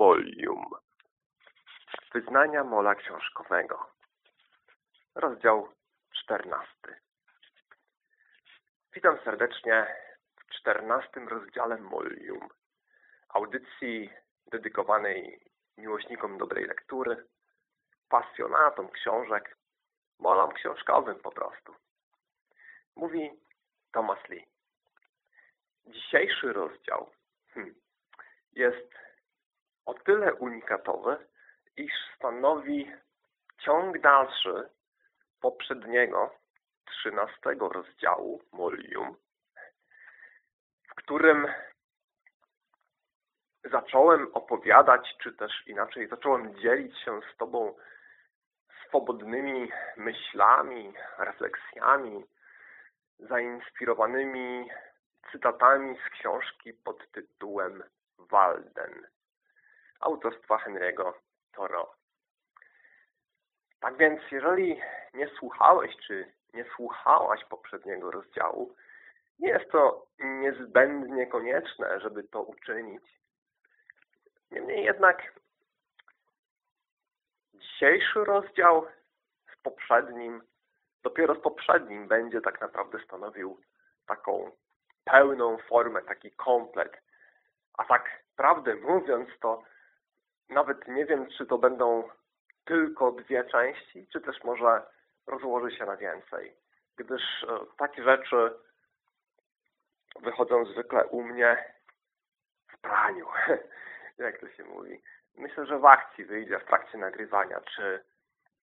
Molium. Wyznania mola książkowego. Rozdział czternasty. Witam serdecznie w czternastym rozdziale Molium. Audycji dedykowanej miłośnikom dobrej lektury, pasjonatom książek, molom książkowym po prostu. Mówi Thomas Lee. Dzisiejszy rozdział hmm, jest o tyle unikatowy, iż stanowi ciąg dalszy poprzedniego, trzynastego rozdziału Molium, w którym zacząłem opowiadać, czy też inaczej, zacząłem dzielić się z Tobą swobodnymi myślami, refleksjami, zainspirowanymi cytatami z książki pod tytułem Walden autorstwa Henry'ego Thoreau. Tak więc, jeżeli nie słuchałeś, czy nie słuchałaś poprzedniego rozdziału, nie jest to niezbędnie konieczne, żeby to uczynić. Niemniej jednak dzisiejszy rozdział z poprzednim, dopiero z poprzednim będzie tak naprawdę stanowił taką pełną formę, taki komplet. A tak prawdę mówiąc, to nawet nie wiem, czy to będą tylko dwie części, czy też może rozłoży się na więcej. Gdyż e, takie rzeczy wychodzą zwykle u mnie w praniu, jak to się mówi. Myślę, że w akcji wyjdzie w trakcie nagrywania, czy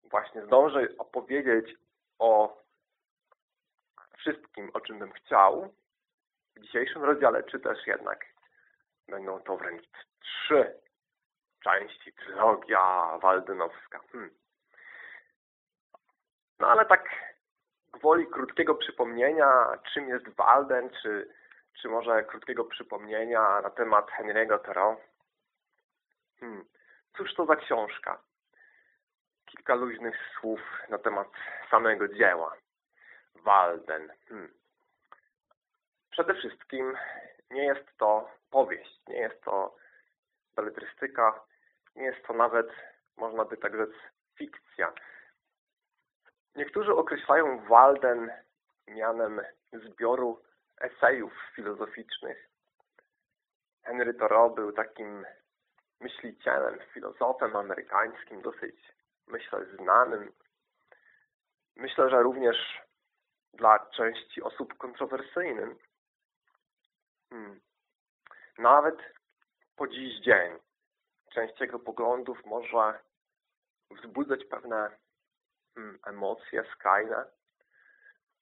właśnie zdążę opowiedzieć o wszystkim, o czym bym chciał w dzisiejszym rozdziale, czy też jednak będą to wręcz trzy części, trylogia waldenowska. Hmm. No ale tak gwoli krótkiego przypomnienia, czym jest Walden, czy, czy może krótkiego przypomnienia na temat Henry'ego Thoreau. Hmm. Cóż to za książka? Kilka luźnych słów na temat samego dzieła. Walden. Hmm. Przede wszystkim nie jest to powieść, nie jest to beletrystyka, nie jest to nawet, można by tak rzec, fikcja. Niektórzy określają Walden mianem zbioru esejów filozoficznych. Henry Thoreau był takim myślicielem, filozofem amerykańskim, dosyć, myślę, znanym. Myślę, że również dla części osób kontrowersyjnym. Hmm. Nawet po dziś dzień część jego poglądów może wzbudzać pewne hmm, emocje skrajne.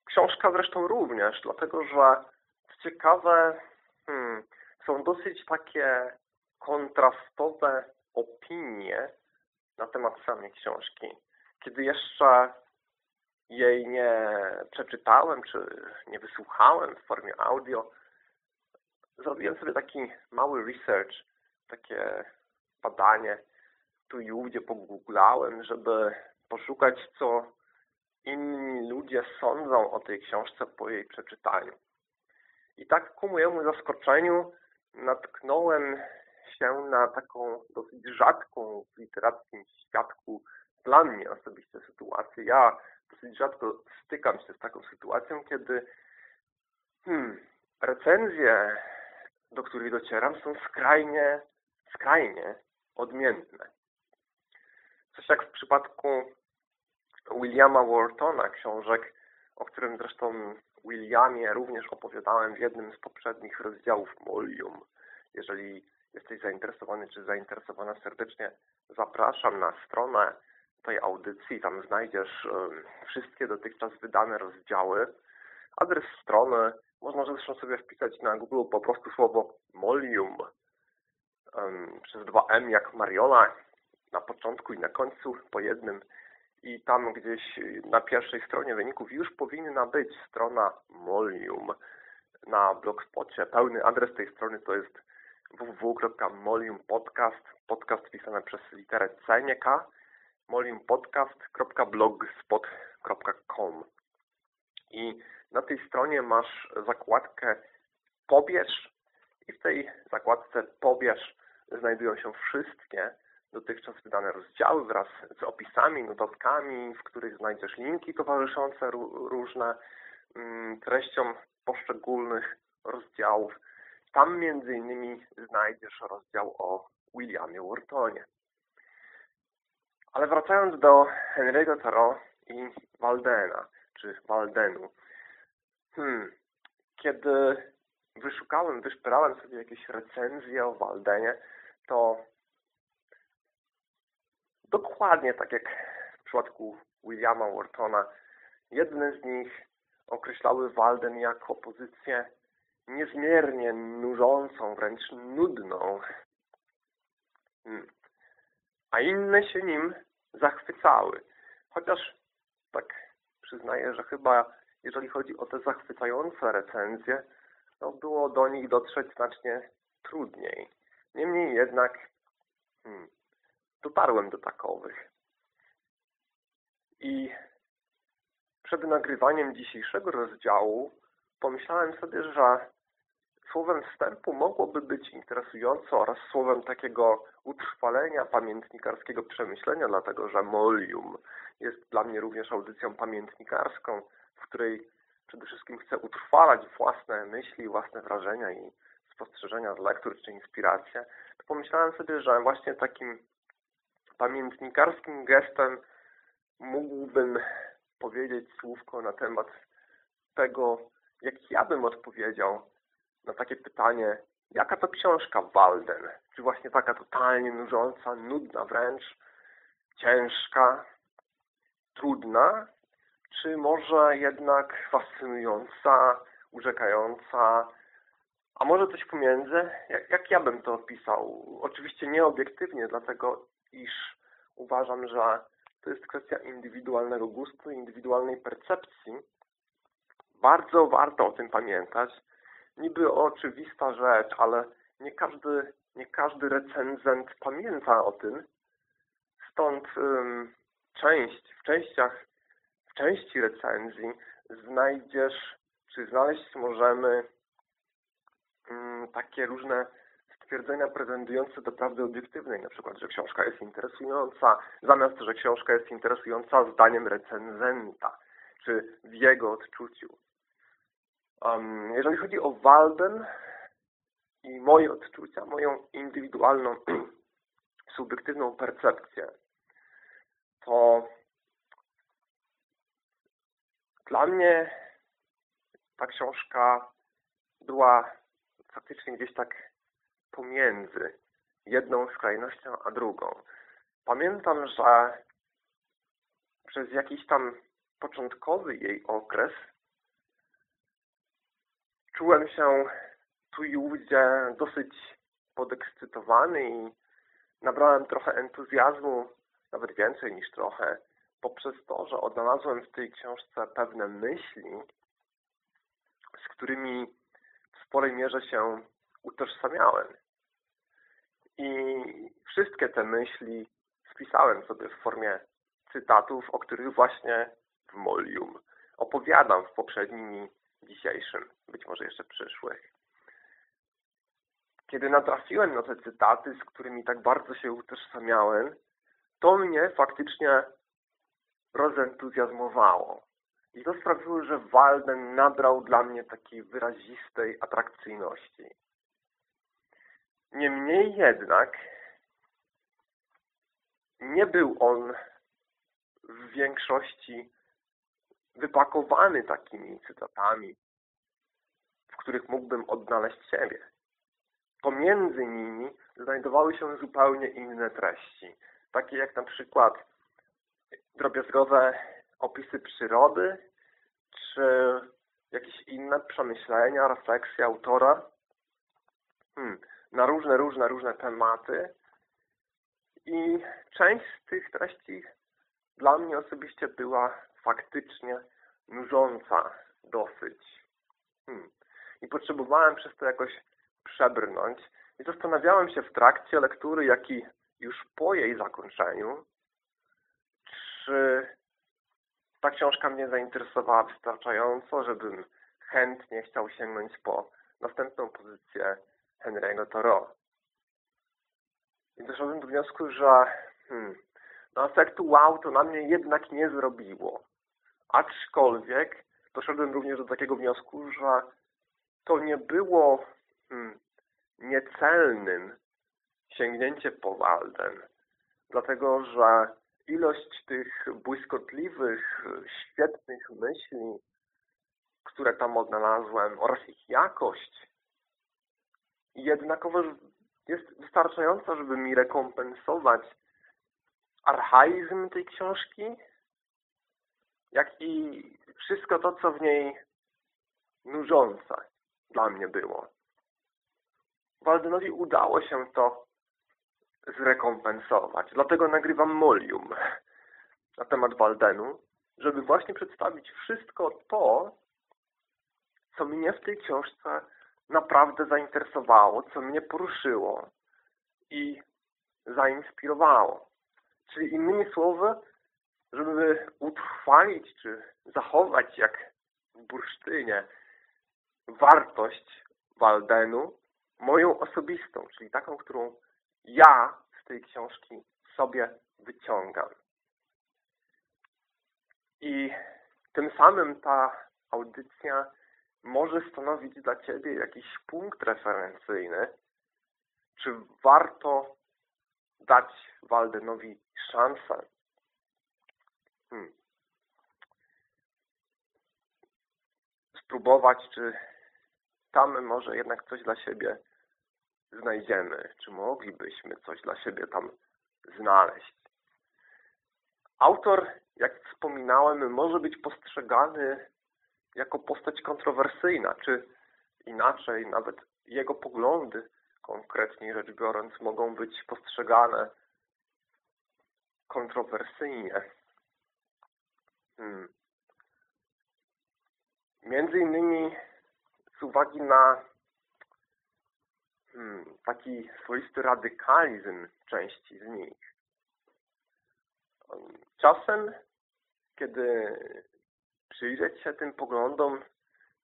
Książka zresztą również, dlatego że co ciekawe hmm, są dosyć takie kontrastowe opinie na temat samej książki. Kiedy jeszcze jej nie przeczytałem, czy nie wysłuchałem w formie audio, zrobiłem sobie taki mały research, takie badanie tu i ówdzie pogooglałem, żeby poszukać, co inni ludzie sądzą o tej książce po jej przeczytaniu. I tak ku mojemu zaskoczeniu natknąłem się na taką dosyć rzadką w literackim świadku dla mnie osobiście sytuację. Ja dosyć rzadko stykam się z taką sytuacją, kiedy hmm, recenzje, do których docieram, są skrajnie, skrajnie odmienne. Coś jak w przypadku Williama Whartona, książek, o którym zresztą Williamie również opowiadałem w jednym z poprzednich rozdziałów Molium. Jeżeli jesteś zainteresowany czy zainteresowana serdecznie, zapraszam na stronę tej audycji. Tam znajdziesz wszystkie dotychczas wydane rozdziały. Adres strony można zresztą sobie wpisać na Google po prostu słowo Molium przez 2M jak Mariola na początku i na końcu po jednym i tam gdzieś na pierwszej stronie wyników już powinna być strona Molium na blogspocie. Pełny adres tej strony to jest www.moliumpodcast podcast pisane przez literę C, nie K moliumpodcast.blogspot.com i na tej stronie masz zakładkę pobierz i w tej zakładce pobierz znajdują się wszystkie dotychczas wydane rozdziały wraz z opisami, notatkami, w których znajdziesz linki towarzyszące różne mm, treściom poszczególnych rozdziałów. Tam między innymi znajdziesz rozdział o Williamie Whartonie. Ale wracając do Henry'ego Thoreau i Waldena, czy Waldenu. Hmm. Kiedy wyszukałem, wyszperałem sobie jakieś recenzje o Waldenie, to dokładnie tak jak w przypadku Williama Whartona, jedne z nich określały Walden jako pozycję niezmiernie nużącą, wręcz nudną. Hmm. A inne się nim zachwycały. Chociaż tak przyznaję, że chyba jeżeli chodzi o te zachwycające recenzje, to było do nich dotrzeć znacznie trudniej. Niemniej jednak hmm, dotarłem do takowych. I przed nagrywaniem dzisiejszego rozdziału pomyślałem sobie, że słowem wstępu mogłoby być interesująco oraz słowem takiego utrwalenia pamiętnikarskiego przemyślenia, dlatego że Molium jest dla mnie również audycją pamiętnikarską, w której przede wszystkim chcę utrwalać własne myśli, własne wrażenia i spostrzeżenia z lektur czy inspiracje, to pomyślałem sobie, że właśnie takim pamiętnikarskim gestem mógłbym powiedzieć słówko na temat tego, jak ja bym odpowiedział na takie pytanie, jaka to książka Walden? Czy właśnie taka totalnie nużąca, nudna wręcz, ciężka, trudna, czy może jednak fascynująca, urzekająca, a może coś pomiędzy? Jak, jak ja bym to opisał? Oczywiście nie obiektywnie, dlatego iż uważam, że to jest kwestia indywidualnego gustu, indywidualnej percepcji. Bardzo warto o tym pamiętać. Niby oczywista rzecz, ale nie każdy, nie każdy recenzent pamięta o tym. Stąd część, w częściach, w części recenzji znajdziesz, czy znaleźć możemy um, takie różne stwierdzenia prezentujące do prawdy obiektywnej, na przykład, że książka jest interesująca, zamiast, że książka jest interesująca zdaniem recenzenta, czy w jego odczuciu. Um, jeżeli chodzi o Walden i moje odczucia, moją indywidualną, subiektywną percepcję, to dla mnie ta książka była faktycznie gdzieś tak pomiędzy jedną skrajnością a drugą. Pamiętam, że przez jakiś tam początkowy jej okres czułem się tu i ówdzie dosyć podekscytowany i nabrałem trochę entuzjazmu, nawet więcej niż trochę, poprzez to, że odnalazłem w tej książce pewne myśli, z którymi w sporej mierze się utożsamiałem. I wszystkie te myśli spisałem sobie w formie cytatów, o których właśnie w Molium opowiadam w poprzednim i dzisiejszym, być może jeszcze przyszłych. Kiedy natrafiłem na te cytaty, z którymi tak bardzo się utożsamiałem, to mnie faktycznie rozentuzjazmowało. I to sprawiło, że Walden nabrał dla mnie takiej wyrazistej atrakcyjności. Niemniej jednak nie był on w większości wypakowany takimi cytatami, w których mógłbym odnaleźć siebie. Pomiędzy nimi znajdowały się zupełnie inne treści, takie jak na przykład drobiazgowe opisy przyrody, czy jakieś inne przemyślenia, refleksje autora hmm, na różne, różne, różne tematy. I część z tych treści dla mnie osobiście była faktycznie nużąca dosyć. Hmm. I potrzebowałem przez to jakoś przebrnąć. I zastanawiałem się w trakcie lektury, jak i już po jej zakończeniu, czy ta książka mnie zainteresowała wystarczająco, żebym chętnie chciał sięgnąć po następną pozycję Henry'ego Thoreau. I doszedłem do wniosku, że hmm, no efektu wow to na mnie jednak nie zrobiło. Aczkolwiek doszedłem również do takiego wniosku, że to nie było hmm, niecelnym sięgnięcie po Walden, dlatego że ilość tych błyskotliwych, świetnych myśli, które tam odnalazłem oraz ich jakość jednakowoż jest wystarczająca, żeby mi rekompensować archaizm tej książki, jak i wszystko to, co w niej nużące dla mnie było. Waldenowi udało się to zrekompensować. Dlatego nagrywam Molium na temat Waldenu, żeby właśnie przedstawić wszystko to, co mnie w tej książce naprawdę zainteresowało, co mnie poruszyło i zainspirowało. Czyli innymi słowy, żeby utrwalić czy zachować jak w bursztynie wartość Waldenu, moją osobistą, czyli taką, którą ja z tej książki sobie wyciągam. I tym samym ta audycja może stanowić dla Ciebie jakiś punkt referencyjny, czy warto dać Waldenowi szansę. Hmm. Spróbować, czy tam może jednak coś dla siebie znajdziemy, czy moglibyśmy coś dla siebie tam znaleźć. Autor, jak wspominałem, może być postrzegany jako postać kontrowersyjna, czy inaczej, nawet jego poglądy, konkretnie rzecz biorąc, mogą być postrzegane kontrowersyjnie. Hmm. Między innymi z uwagi na taki swoisty radykalizm części z nich. Czasem, kiedy przyjrzeć się tym poglądom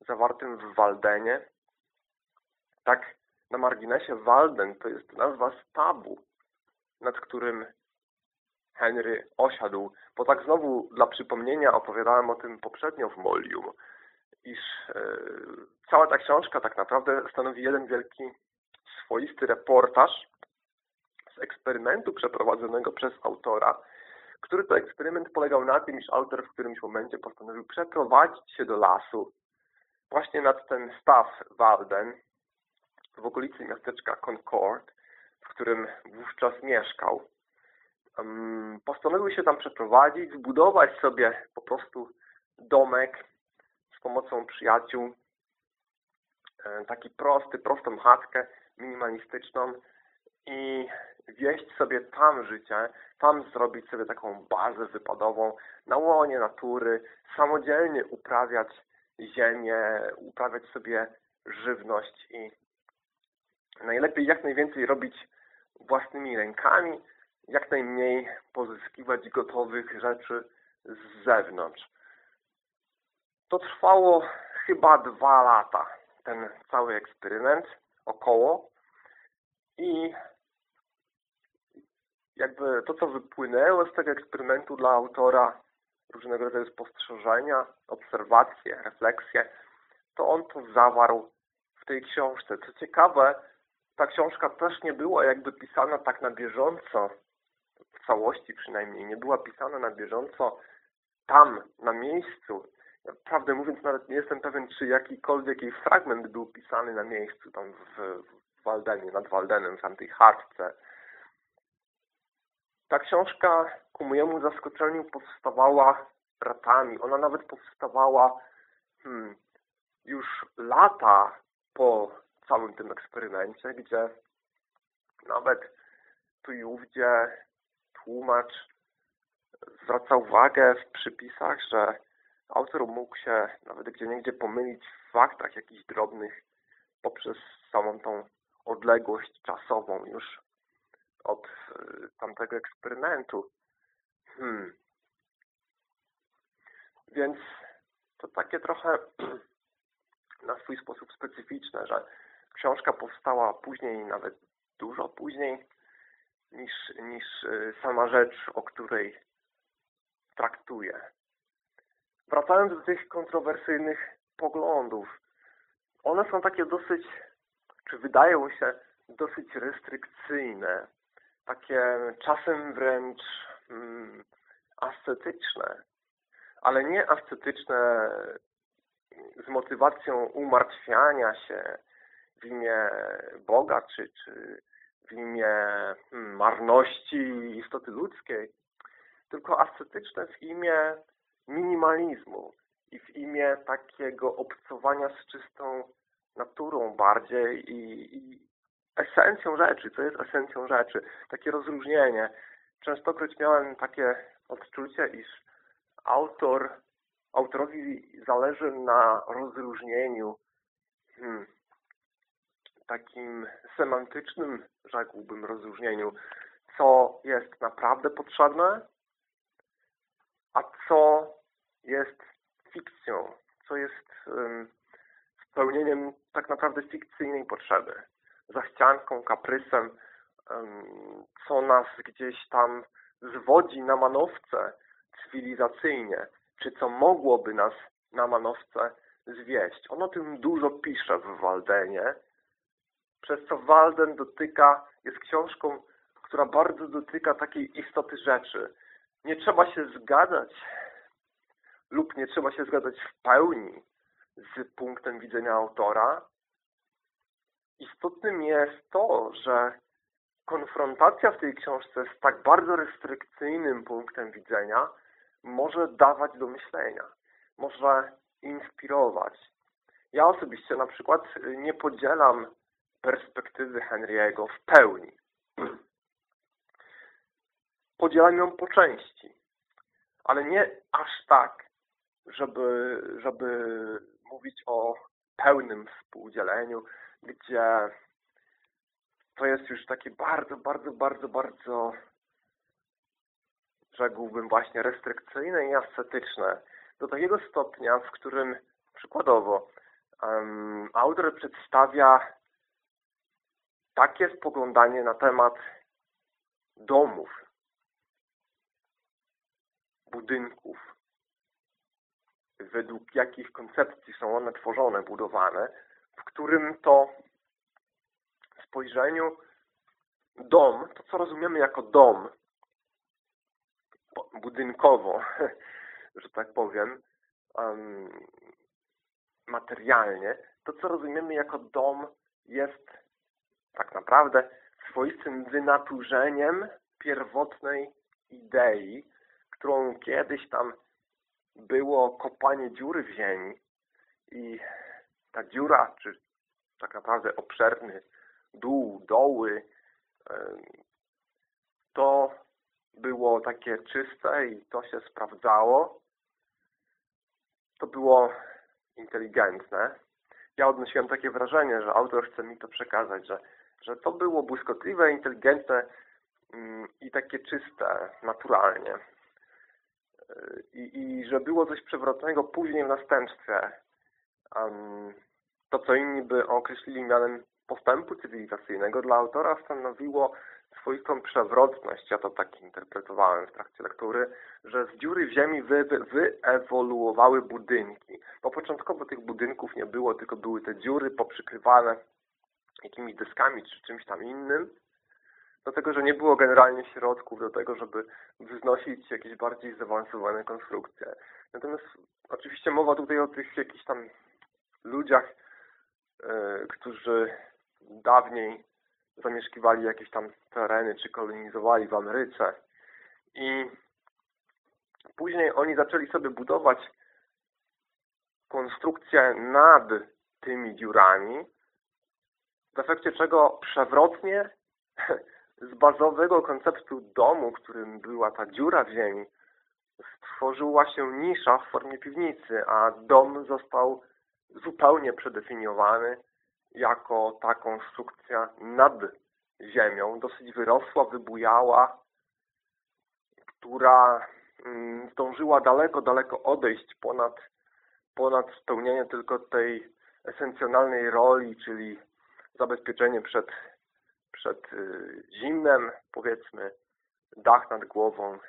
zawartym w Waldenie. Tak na marginesie Walden to jest nazwa stabu, nad którym Henry osiadł, bo tak znowu dla przypomnienia opowiadałem o tym poprzednio w Molium, iż e, cała ta książka tak naprawdę stanowi jeden wielki swoisty reportaż z eksperymentu przeprowadzonego przez autora który to eksperyment polegał na tym, iż autor w którymś momencie postanowił przeprowadzić się do lasu właśnie nad ten staw Walden w okolicy miasteczka Concord, w którym wówczas mieszkał. Postanowił się tam przeprowadzić, zbudować sobie po prostu domek z pomocą przyjaciół, e, taki prosty, prostą chatkę minimalistyczną i wieść sobie tam życie, tam zrobić sobie taką bazę wypadową na łonie natury, samodzielnie uprawiać ziemię, uprawiać sobie żywność i najlepiej jak najwięcej robić własnymi rękami, jak najmniej pozyskiwać gotowych rzeczy z zewnątrz. To trwało chyba dwa lata, ten cały eksperyment, około. I jakby to, co wypłynęło z tego eksperymentu dla autora, różnego rodzaju spostrzeżenia, obserwacje, refleksje, to on to zawarł w tej książce. Co ciekawe, ta książka też nie była jakby pisana tak na bieżąco, w całości przynajmniej, nie była pisana na bieżąco tam, na miejscu. Prawdę mówiąc, nawet nie jestem pewien, czy jakikolwiek jej fragment był pisany na miejscu, tam w, w Waldenie, nad Waldenem, w tamtej hartce. Ta książka ku mojemu zaskoczeniu powstawała latami. Ona nawet powstawała hmm, już lata po całym tym eksperymencie, gdzie nawet tu i ówdzie tłumacz zwraca uwagę w przypisach, że autor mógł się nawet gdzie niegdzie pomylić w faktach jakichś drobnych poprzez samą tą odległość czasową już od y, tamtego eksperymentu. Hmm. Więc to takie trochę na swój sposób specyficzne, że książka powstała później, nawet dużo później niż, niż y, sama rzecz, o której traktuję. Wracając do tych kontrowersyjnych poglądów, one są takie dosyć, czy wydają się dosyć restrykcyjne, takie czasem wręcz mm, ascetyczne, ale nie ascetyczne z motywacją umartwiania się w imię Boga, czy, czy w imię hmm, marności istoty ludzkiej, tylko ascetyczne w imię minimalizmu i w imię takiego obcowania z czystą naturą bardziej i, i esencją rzeczy, co jest esencją rzeczy. Takie rozróżnienie. Częstokroć miałem takie odczucie, iż autor, autorowi zależy na rozróżnieniu hmm, takim semantycznym, rzekłbym, rozróżnieniu, co jest naprawdę potrzebne, a co jest fikcją, co jest spełnieniem tak naprawdę fikcyjnej potrzeby, zachcianką, kaprysem, co nas gdzieś tam zwodzi na manowce cywilizacyjnie, czy co mogłoby nas na manowce zwieść. On o tym dużo pisze w Waldenie, przez co Walden dotyka, jest książką, która bardzo dotyka takiej istoty rzeczy. Nie trzeba się zgadzać lub nie trzeba się zgadzać w pełni z punktem widzenia autora. Istotnym jest to, że konfrontacja w tej książce z tak bardzo restrykcyjnym punktem widzenia może dawać do myślenia, może inspirować. Ja osobiście na przykład nie podzielam perspektywy Henry'ego w pełni. Podzielam ją po części, ale nie aż tak, żeby, żeby mówić o pełnym współdzieleniu, gdzie to jest już takie bardzo, bardzo, bardzo, bardzo rzekłbym właśnie restrykcyjne i ascetyczne. Do takiego stopnia, w którym przykładowo um, autor przedstawia takie spoglądanie na temat domów, budynków, według jakich koncepcji są one tworzone, budowane, w którym to spojrzeniu dom, to co rozumiemy jako dom, budynkowo, że tak powiem, materialnie, to co rozumiemy jako dom jest tak naprawdę swoistym wynaturzeniem pierwotnej idei, którą kiedyś tam było kopanie dziury w ziemi i ta dziura, czy tak naprawdę obszerny dół, doły, to było takie czyste i to się sprawdzało. To było inteligentne. Ja odnosiłem takie wrażenie, że autor chce mi to przekazać, że, że to było błyskotliwe, inteligentne mm, i takie czyste, naturalnie. I, i że było coś przewrotnego później w następstwie. Um, to, co inni by określili mianem postępu cywilizacyjnego, dla autora stanowiło swoistą przewrotność, ja to tak interpretowałem w trakcie lektury, że z dziury w ziemi wy, wyewoluowały budynki. Bo początkowo tych budynków nie było, tylko były te dziury poprzykrywane jakimiś deskami czy czymś tam innym, dlatego że nie było generalnie środków do tego, żeby wznosić jakieś bardziej zaawansowane konstrukcje. Natomiast oczywiście mowa tutaj o tych jakichś tam ludziach, yy, którzy dawniej zamieszkiwali jakieś tam tereny, czy kolonizowali w Ameryce. I później oni zaczęli sobie budować konstrukcję nad tymi dziurami, w efekcie czego przewrotnie z bazowego konceptu domu, którym była ta dziura w ziemi, stworzyła się nisza w formie piwnicy, a dom został zupełnie przedefiniowany jako ta konstrukcja nad ziemią, dosyć wyrosła, wybujała, która mm, zdążyła daleko, daleko odejść ponad, ponad spełnienie tylko tej esencjonalnej roli, czyli zabezpieczenie przed przed y, zimnem, powiedzmy, dach nad głową.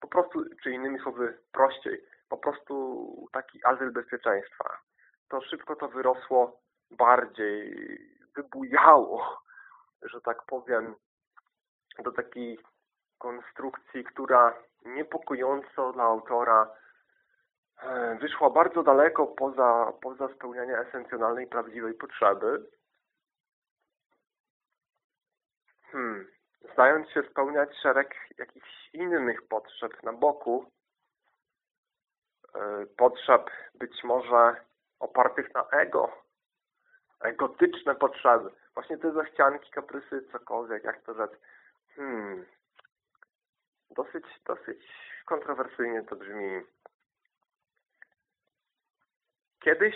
Po prostu, czy innymi słowy prościej, po prostu taki azyl bezpieczeństwa. To szybko to wyrosło bardziej, wybujało, że tak powiem, do takiej konstrukcji, która niepokojąco dla autora e, wyszła bardzo daleko poza, poza spełnianie esencjonalnej, prawdziwej potrzeby. Hmm. Zdając się spełniać szereg jakichś innych potrzeb na boku, e, potrzeb być może opartych na ego, egotyczne potrzeby. Właśnie te zachcianki, kaprysy, cokolwiek, jak to rzec. Hmm. Dosyć, dosyć kontrowersyjnie to brzmi. Kiedyś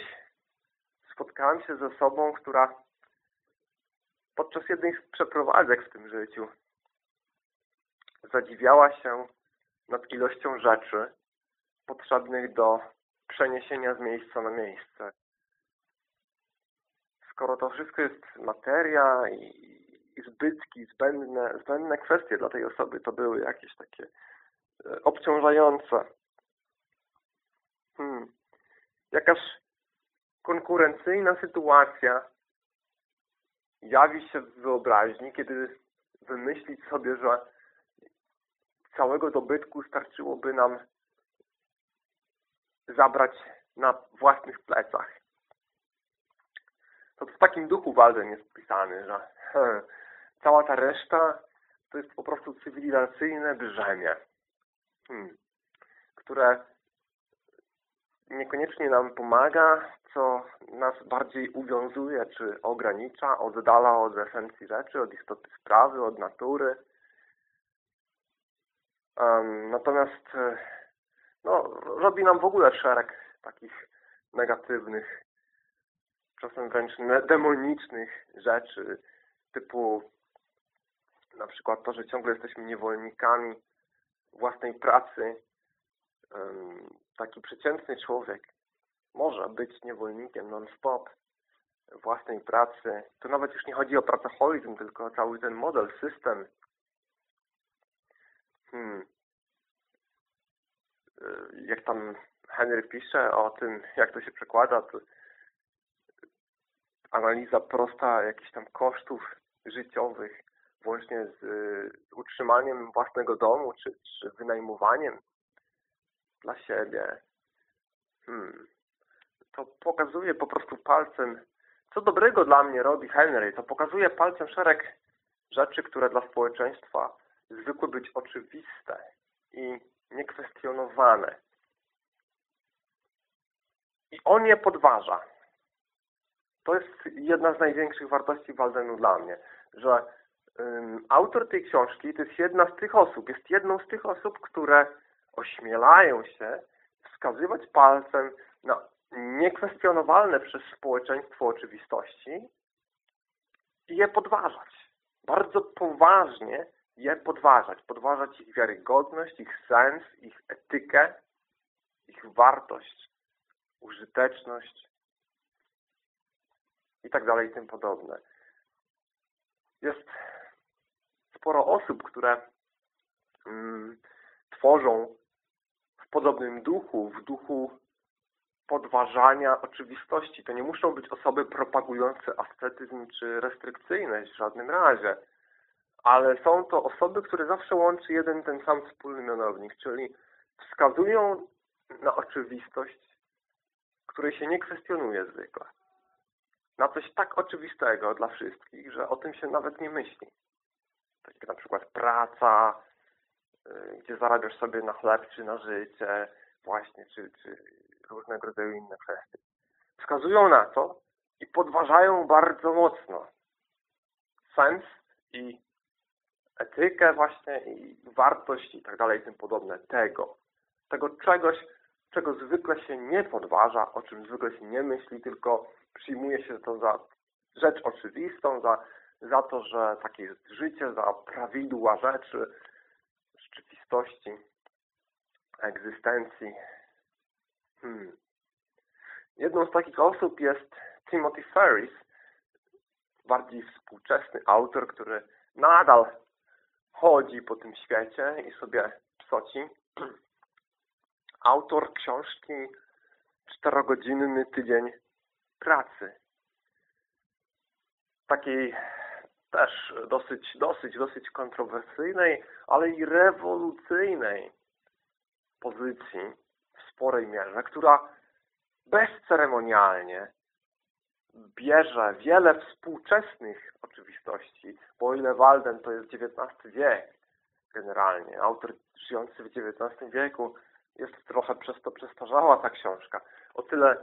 spotkałem się ze sobą, która podczas jednej z przeprowadzek w tym życiu zadziwiała się nad ilością rzeczy potrzebnych do przeniesienia z miejsca na miejsce. Skoro to wszystko jest materia i, zbytki, zbędne, zbędne kwestie dla tej osoby, to były jakieś takie e, obciążające. Hmm. Jakaż konkurencyjna sytuacja jawi się w wyobraźni, kiedy wymyślić sobie, że całego dobytku starczyłoby nam zabrać na własnych plecach. To w takim duchu Walden jest pisany, że cała ta reszta to jest po prostu cywilizacyjne brzemię, hmm, które niekoniecznie nam pomaga, co nas bardziej uwiązuje, czy ogranicza, oddala od esencji rzeczy, od istoty sprawy, od natury. Natomiast e, no, robi nam w ogóle szereg takich negatywnych, czasem wręcz demonicznych rzeczy, typu na przykład to, że ciągle jesteśmy niewolnikami własnej pracy. Taki przeciętny człowiek może być niewolnikiem non-stop własnej pracy. To nawet już nie chodzi o pracoholizm, tylko o cały ten model, system. Hmm. Jak tam Henry pisze o tym, jak to się przekłada, to analiza prosta jakichś tam kosztów życiowych, włącznie z utrzymaniem własnego domu, czy, czy wynajmowaniem dla siebie. Hmm. To pokazuje po prostu palcem, co dobrego dla mnie robi Henry. To pokazuje palcem szereg rzeczy, które dla społeczeństwa zwykły być oczywiste i niekwestionowane. I on je podważa. To jest jedna z największych wartości Waldenu dla mnie, że um, autor tej książki to jest jedna z tych osób, jest jedną z tych osób, które ośmielają się wskazywać palcem na niekwestionowalne przez społeczeństwo oczywistości i je podważać. Bardzo poważnie je podważać. Podważać ich wiarygodność, ich sens, ich etykę, ich wartość, użyteczność i tak dalej i tym podobne. Jest sporo osób, które mm, tworzą podobnym duchu, w duchu podważania oczywistości. To nie muszą być osoby propagujące ascetyzm czy restrykcyjność w żadnym razie, ale są to osoby, które zawsze łączy jeden ten sam wspólny mianownik, czyli wskazują na oczywistość, której się nie kwestionuje zwykle. Na coś tak oczywistego dla wszystkich, że o tym się nawet nie myśli. Tak jak na przykład praca, gdzie zarabiasz sobie na chleb czy na życie, właśnie, czy, czy różnego rodzaju inne kwestie. Wskazują na to i podważają bardzo mocno sens i etykę właśnie i wartość i tak dalej i tym podobne tego. Tego czegoś, czego zwykle się nie podważa, o czym zwykle się nie myśli, tylko przyjmuje się to za rzecz oczywistą, za, za to, że takie jest życie, za prawidła rzeczy, egzystencji. Hmm. Jedną z takich osób jest Timothy Ferris, bardziej współczesny autor, który nadal chodzi po tym świecie i sobie psoci. Autor książki Czterogodzinny tydzień pracy. Takiej też dosyć, dosyć, dosyć kontrowersyjnej, ale i rewolucyjnej pozycji w sporej mierze, która bezceremonialnie bierze wiele współczesnych oczywistości, bo o ile Walden to jest XIX wiek generalnie, autor żyjący w XIX wieku, jest trochę przez to przestarzała ta książka. O tyle,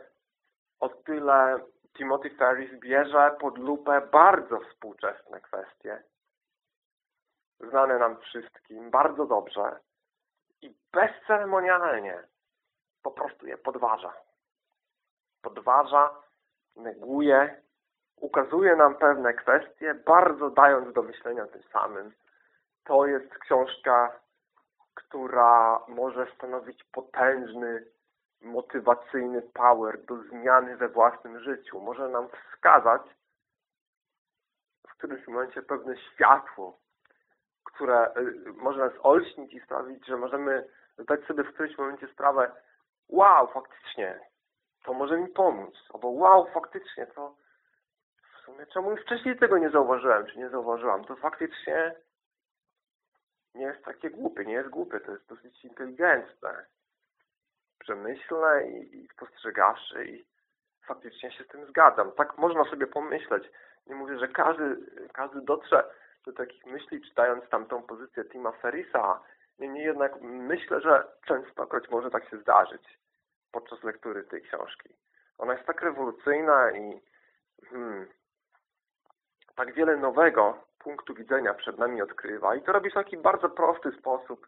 o tyle Timothy Ferris bierze pod lupę bardzo współczesne kwestie, znane nam wszystkim, bardzo dobrze i bezceremonialnie po prostu je podważa. Podważa, neguje, ukazuje nam pewne kwestie, bardzo dając do myślenia tym samym. To jest książka, która może stanowić potężny motywacyjny power do zmiany we własnym życiu. Może nam wskazać w którymś momencie pewne światło, które y, może nas olśnić i sprawić, że możemy zdać sobie w którymś momencie sprawę wow, faktycznie, to może mi pomóc. Albo wow, faktycznie, to w sumie czemu wcześniej tego nie zauważyłem, czy nie zauważyłam. To faktycznie nie jest takie głupie, nie jest głupie, to jest dosyć inteligentne przemyślne i, i spostrzegawcze i faktycznie się z tym zgadzam. Tak można sobie pomyśleć. Nie mówię, że każdy, każdy dotrze do takich myśli, czytając tamtą pozycję Tima Ferrisa. Niemniej jednak myślę, że częstokroć może tak się zdarzyć podczas lektury tej książki. Ona jest tak rewolucyjna i hmm, tak wiele nowego punktu widzenia przed nami odkrywa. I to robi w taki bardzo prosty sposób.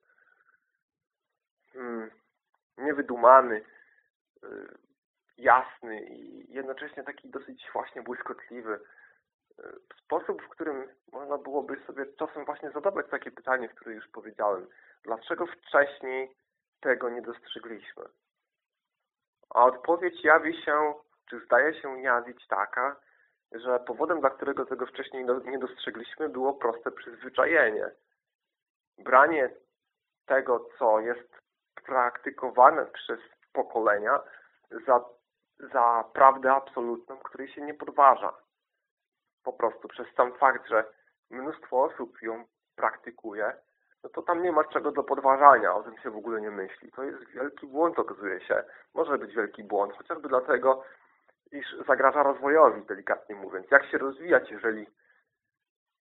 Niewydumany, y, jasny i jednocześnie taki dosyć właśnie błyskotliwy y, sposób, w którym można byłoby sobie czasem właśnie zadawać takie pytanie, które już powiedziałem. Dlaczego wcześniej tego nie dostrzegliśmy? A odpowiedź jawi się, czy zdaje się jawić taka, że powodem, dla którego tego wcześniej nie dostrzegliśmy, było proste przyzwyczajenie. Branie tego, co jest praktykowane przez pokolenia za, za prawdę absolutną, której się nie podważa. Po prostu przez sam fakt, że mnóstwo osób ją praktykuje, no to tam nie ma czego do podważania, o tym się w ogóle nie myśli. To jest wielki błąd, okazuje się. Może być wielki błąd, chociażby dlatego, iż zagraża rozwojowi, delikatnie mówiąc. Jak się rozwijać, jeżeli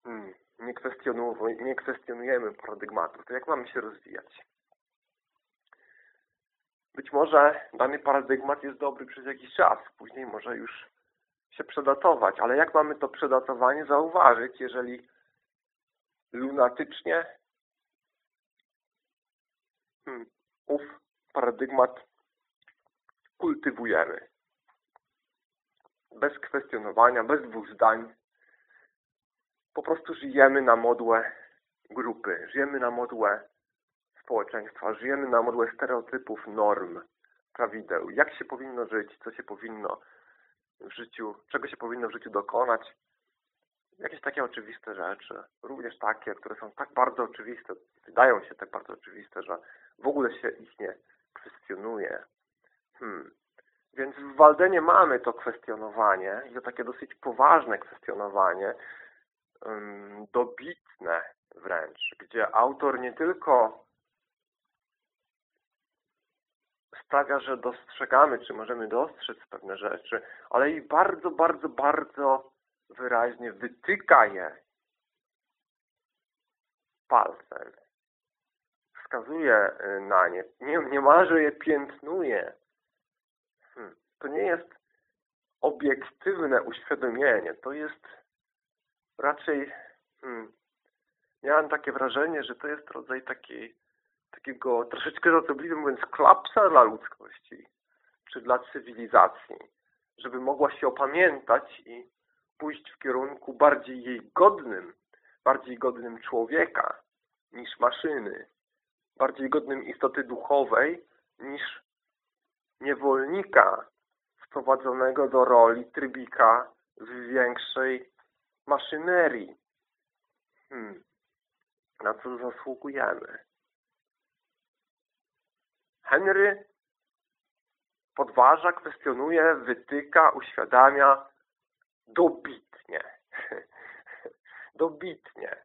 hmm, nie, kwestionujemy, nie kwestionujemy paradygmatów, to jak mamy się rozwijać? Być może dany paradygmat jest dobry przez jakiś czas, później może już się przedatować, ale jak mamy to przedatowanie zauważyć, jeżeli lunatycznie hmm, ów paradygmat kultywujemy. Bez kwestionowania, bez dwóch zdań. Po prostu żyjemy na modłę grupy, żyjemy na modłę społeczeństwa. Żyjemy na modłę stereotypów, norm, prawideł. Jak się powinno żyć, co się powinno w życiu, czego się powinno w życiu dokonać. Jakieś takie oczywiste rzeczy. Również takie, które są tak bardzo oczywiste, wydają się tak bardzo oczywiste, że w ogóle się ich nie kwestionuje. Hmm. Więc w Waldenie mamy to kwestionowanie i to takie dosyć poważne kwestionowanie, dobitne wręcz, gdzie autor nie tylko sprawia, że dostrzegamy, czy możemy dostrzec pewne rzeczy, ale i bardzo, bardzo, bardzo wyraźnie wytyka je palcem. Wskazuje y, na nie, nie, niemalże je piętnuje. Hmm. To nie jest obiektywne uświadomienie, to jest raczej hmm, miałem takie wrażenie, że to jest rodzaj takiej takiego troszeczkę żartobliwie mówiąc klapsa dla ludzkości, czy dla cywilizacji, żeby mogła się opamiętać i pójść w kierunku bardziej jej godnym, bardziej godnym człowieka niż maszyny, bardziej godnym istoty duchowej niż niewolnika wprowadzonego do roli trybika w większej maszynerii. Hmm. Na co zasługujemy? Henry podważa, kwestionuje, wytyka, uświadamia dobitnie. dobitnie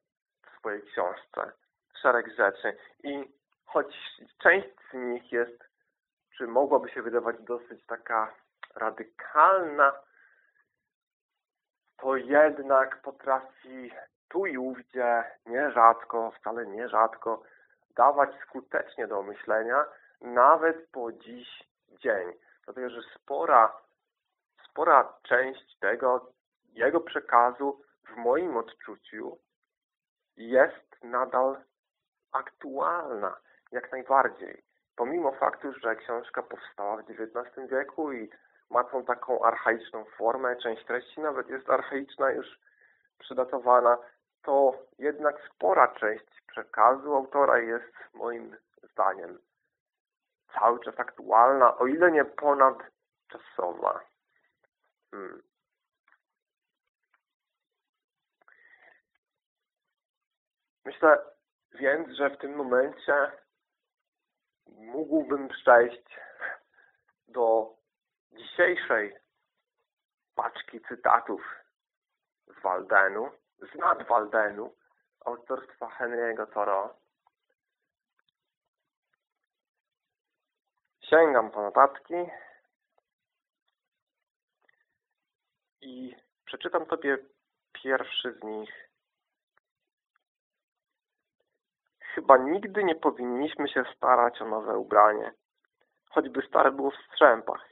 w swojej książce szereg rzeczy. I choć część z nich jest, czy mogłaby się wydawać dosyć taka radykalna, to jednak potrafi tu i ówdzie, nierzadko, wcale nierzadko, dawać skutecznie do myślenia, nawet po dziś dzień. Dlatego, że spora, spora część tego jego przekazu w moim odczuciu jest nadal aktualna, jak najbardziej. Pomimo faktu, że książka powstała w XIX wieku i ma tą taką archaiczną formę, część treści nawet jest archaiczna, już przydatowana, to jednak spora część przekazu autora jest moim zdaniem cały czas aktualna, o ile nie ponadczasowa. Hmm. Myślę więc, że w tym momencie mógłbym przejść do dzisiejszej paczki cytatów z Waldenu, z nad Waldenu, autorstwa Henry'ego Thoreau. Sięgam po notatki i przeczytam sobie pierwszy z nich. Chyba nigdy nie powinniśmy się starać o nowe ubranie, choćby stare było w strzępach.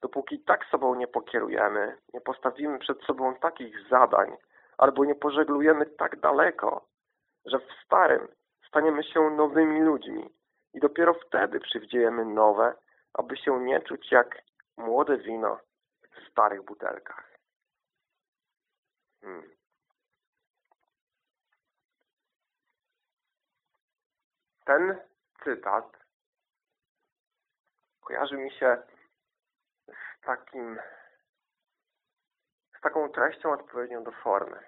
Dopóki tak sobą nie pokierujemy, nie postawimy przed sobą takich zadań, albo nie pożeglujemy tak daleko, że w starym staniemy się nowymi ludźmi, i dopiero wtedy przywdziejemy nowe, aby się nie czuć jak młode wino w starych butelkach. Hmm. Ten cytat kojarzy mi się z takim z taką treścią odpowiednią do formy.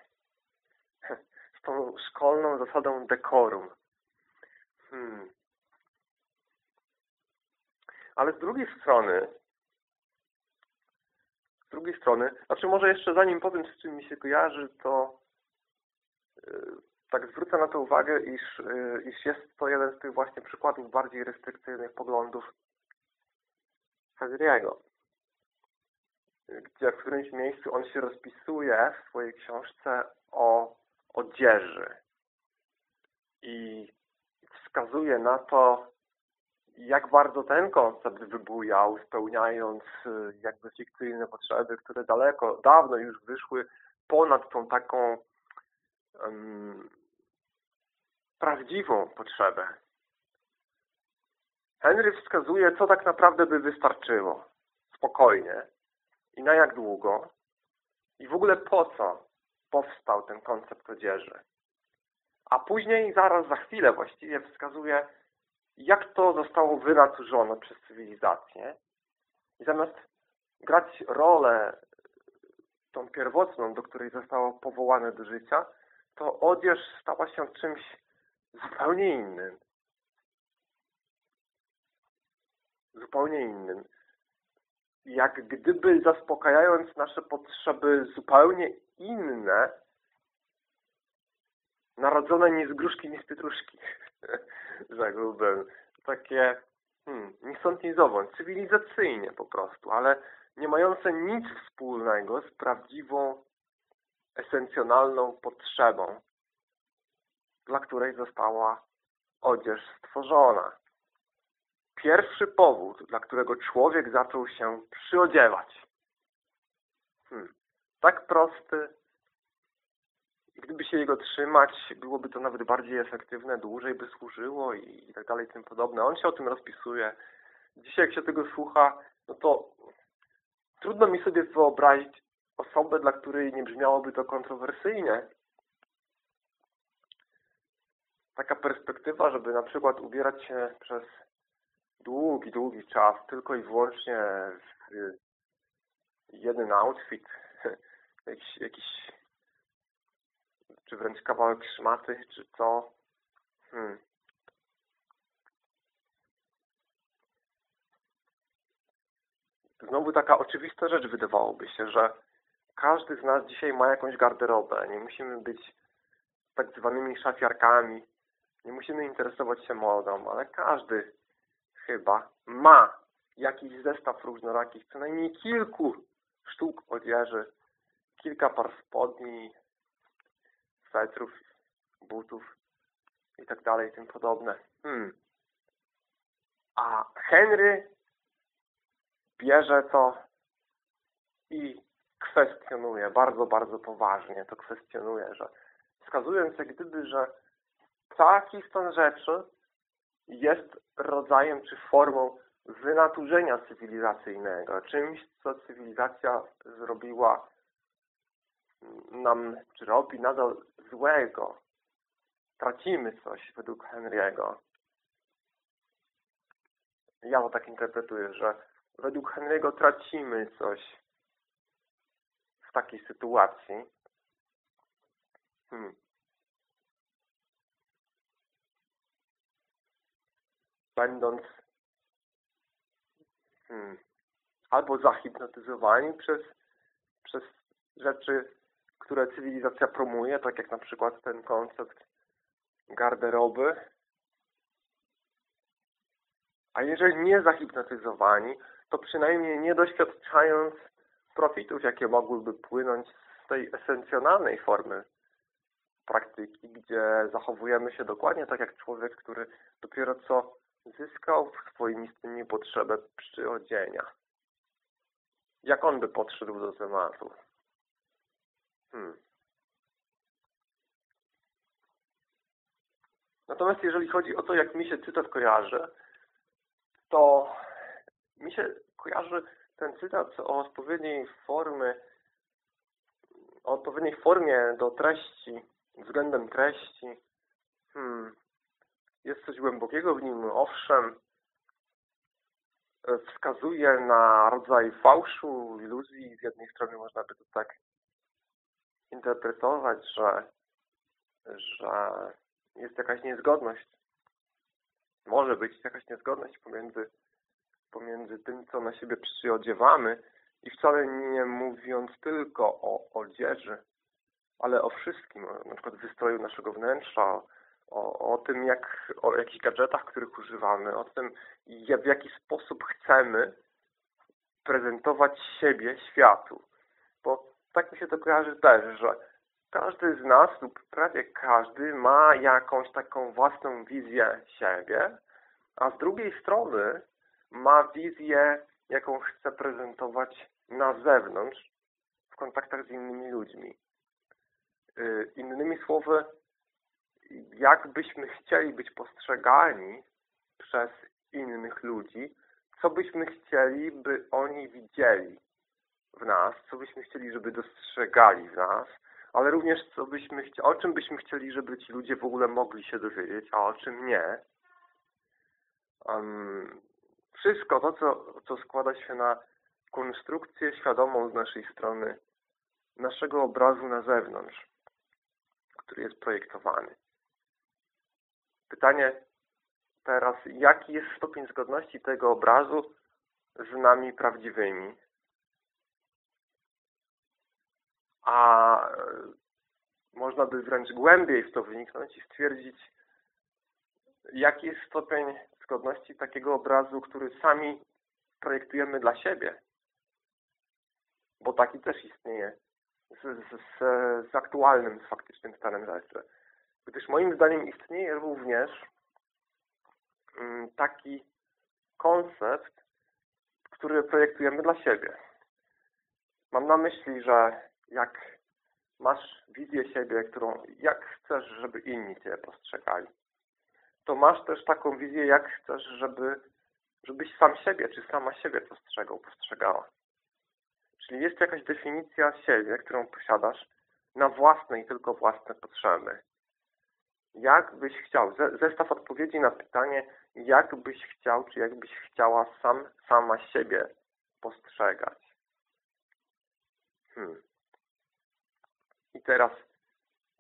Z tą szkolną zasadą dekorum. Hmm. Ale z drugiej strony, z drugiej strony, znaczy może jeszcze zanim powiem, z czym mi się kojarzy, to yy, tak zwrócę na to uwagę, iż, yy, iż jest to jeden z tych właśnie przykładów bardziej restrykcyjnych poglądów Henry'ego, gdzie w którymś miejscu on się rozpisuje w swojej książce o odzieży i wskazuje na to, jak bardzo ten koncept wybujał, spełniając y, jakby fikcyjne potrzeby, które daleko, dawno już wyszły ponad tą taką um, prawdziwą potrzebę. Henry wskazuje, co tak naprawdę by wystarczyło. Spokojnie. I na jak długo. I w ogóle po co powstał ten koncept odzieży. A później, zaraz za chwilę właściwie wskazuje, jak to zostało wynaturzone przez cywilizację i zamiast grać rolę tą pierwotną, do której zostało powołane do życia, to odzież stała się czymś zupełnie innym. Zupełnie innym. Jak gdyby zaspokajając nasze potrzeby zupełnie inne, narodzone nie z gruszki, nie z pietruszki. rzekłbym. Takie, hmm, nie zowąd, cywilizacyjnie po prostu, ale nie mające nic wspólnego z prawdziwą, esencjonalną potrzebą, dla której została odzież stworzona. Pierwszy powód, dla którego człowiek zaczął się przyodziewać. Hmm. Tak prosty, gdyby się jego trzymać, byłoby to nawet bardziej efektywne, dłużej by służyło i, i tak dalej, tym podobne. On się o tym rozpisuje. Dzisiaj jak się tego słucha, no to trudno mi sobie wyobrazić osobę, dla której nie brzmiałoby to kontrowersyjnie. Taka perspektywa, żeby na przykład ubierać się przez długi, długi czas tylko i wyłącznie w jeden outfit, jakiś, jakiś czy wręcz kawałek szmaty, czy co. Hmm. Znowu taka oczywista rzecz wydawałoby się, że każdy z nas dzisiaj ma jakąś garderobę. Nie musimy być tak zwanymi szafiarkami. Nie musimy interesować się modą, ale każdy chyba ma jakiś zestaw różnorakich, co najmniej kilku sztuk odzieży, kilka par spodni, swetrów, butów i tak dalej, tym podobne. Hmm. A Henry bierze to i kwestionuje, bardzo, bardzo poważnie to kwestionuje, że wskazując jak gdyby, że taki stan rzeczy jest rodzajem czy formą wynaturzenia cywilizacyjnego, czymś, co cywilizacja zrobiła nam, czy robi nadal złego. Tracimy coś według Henry'ego. Ja to tak interpretuję, że według Henry'ego tracimy coś w takiej sytuacji. Hmm. Będąc hmm, albo zahipnotyzowani przez, przez rzeczy, które cywilizacja promuje, tak jak na przykład ten koncept garderoby. A jeżeli nie zahipnotyzowani, to przynajmniej nie doświadczając profitów, jakie mogłyby płynąć z tej esencjonalnej formy praktyki, gdzie zachowujemy się dokładnie tak jak człowiek, który dopiero co zyskał w swoim istnieniu potrzebę przyodzienia. Jak on by podszedł do tematu? Hmm. Natomiast jeżeli chodzi o to, jak mi się cytat kojarzy, to mi się kojarzy ten cytat o odpowiedniej formy, o odpowiedniej formie do treści, względem treści. Hmm. Jest coś głębokiego w nim, owszem, wskazuje na rodzaj fałszu, iluzji. Z jednej strony można by to tak interpretować, że, że jest jakaś niezgodność. Może być jakaś niezgodność pomiędzy, pomiędzy tym, co na siebie przyodziewamy i wcale nie mówiąc tylko o odzieży, ale o wszystkim, na przykład wystroju naszego wnętrza, o, o tym, jak, o jakichś gadżetach, których używamy, o tym, w jaki sposób chcemy prezentować siebie światu. Bo tak mi się to kojarzy też, że każdy z nas lub prawie każdy ma jakąś taką własną wizję siebie, a z drugiej strony ma wizję, jaką chce prezentować na zewnątrz w kontaktach z innymi ludźmi. Y, innymi słowy, jak byśmy chcieli być postrzegani przez innych ludzi, co byśmy chcieli, by oni widzieli w nas, co byśmy chcieli, żeby dostrzegali w nas, ale również co byśmy o czym byśmy chcieli, żeby ci ludzie w ogóle mogli się dowiedzieć, a o czym nie. Um, wszystko to, co, co składa się na konstrukcję świadomą z naszej strony, naszego obrazu na zewnątrz, który jest projektowany. Pytanie teraz, jaki jest stopień zgodności tego obrazu z nami prawdziwymi? A e, można by wręcz głębiej w to wyniknąć i stwierdzić, jaki jest stopień zgodności takiego obrazu, który sami projektujemy dla siebie. Bo taki też istnieje z, z, z aktualnym, z faktycznym stanem rzeczy. Gdyż moim zdaniem istnieje również mm, taki koncept, który projektujemy dla siebie. Mam na myśli, że jak masz wizję siebie, którą jak chcesz, żeby inni Cię postrzegali, to masz też taką wizję, jak chcesz, żeby żebyś sam siebie, czy sama siebie postrzegał, postrzegała. Czyli jest jakaś definicja siebie, którą posiadasz na własne i tylko własne potrzeby. Jak byś chciał? Zestaw odpowiedzi na pytanie, jak byś chciał, czy jak byś chciała sam, sama siebie postrzegać. Hmm. I teraz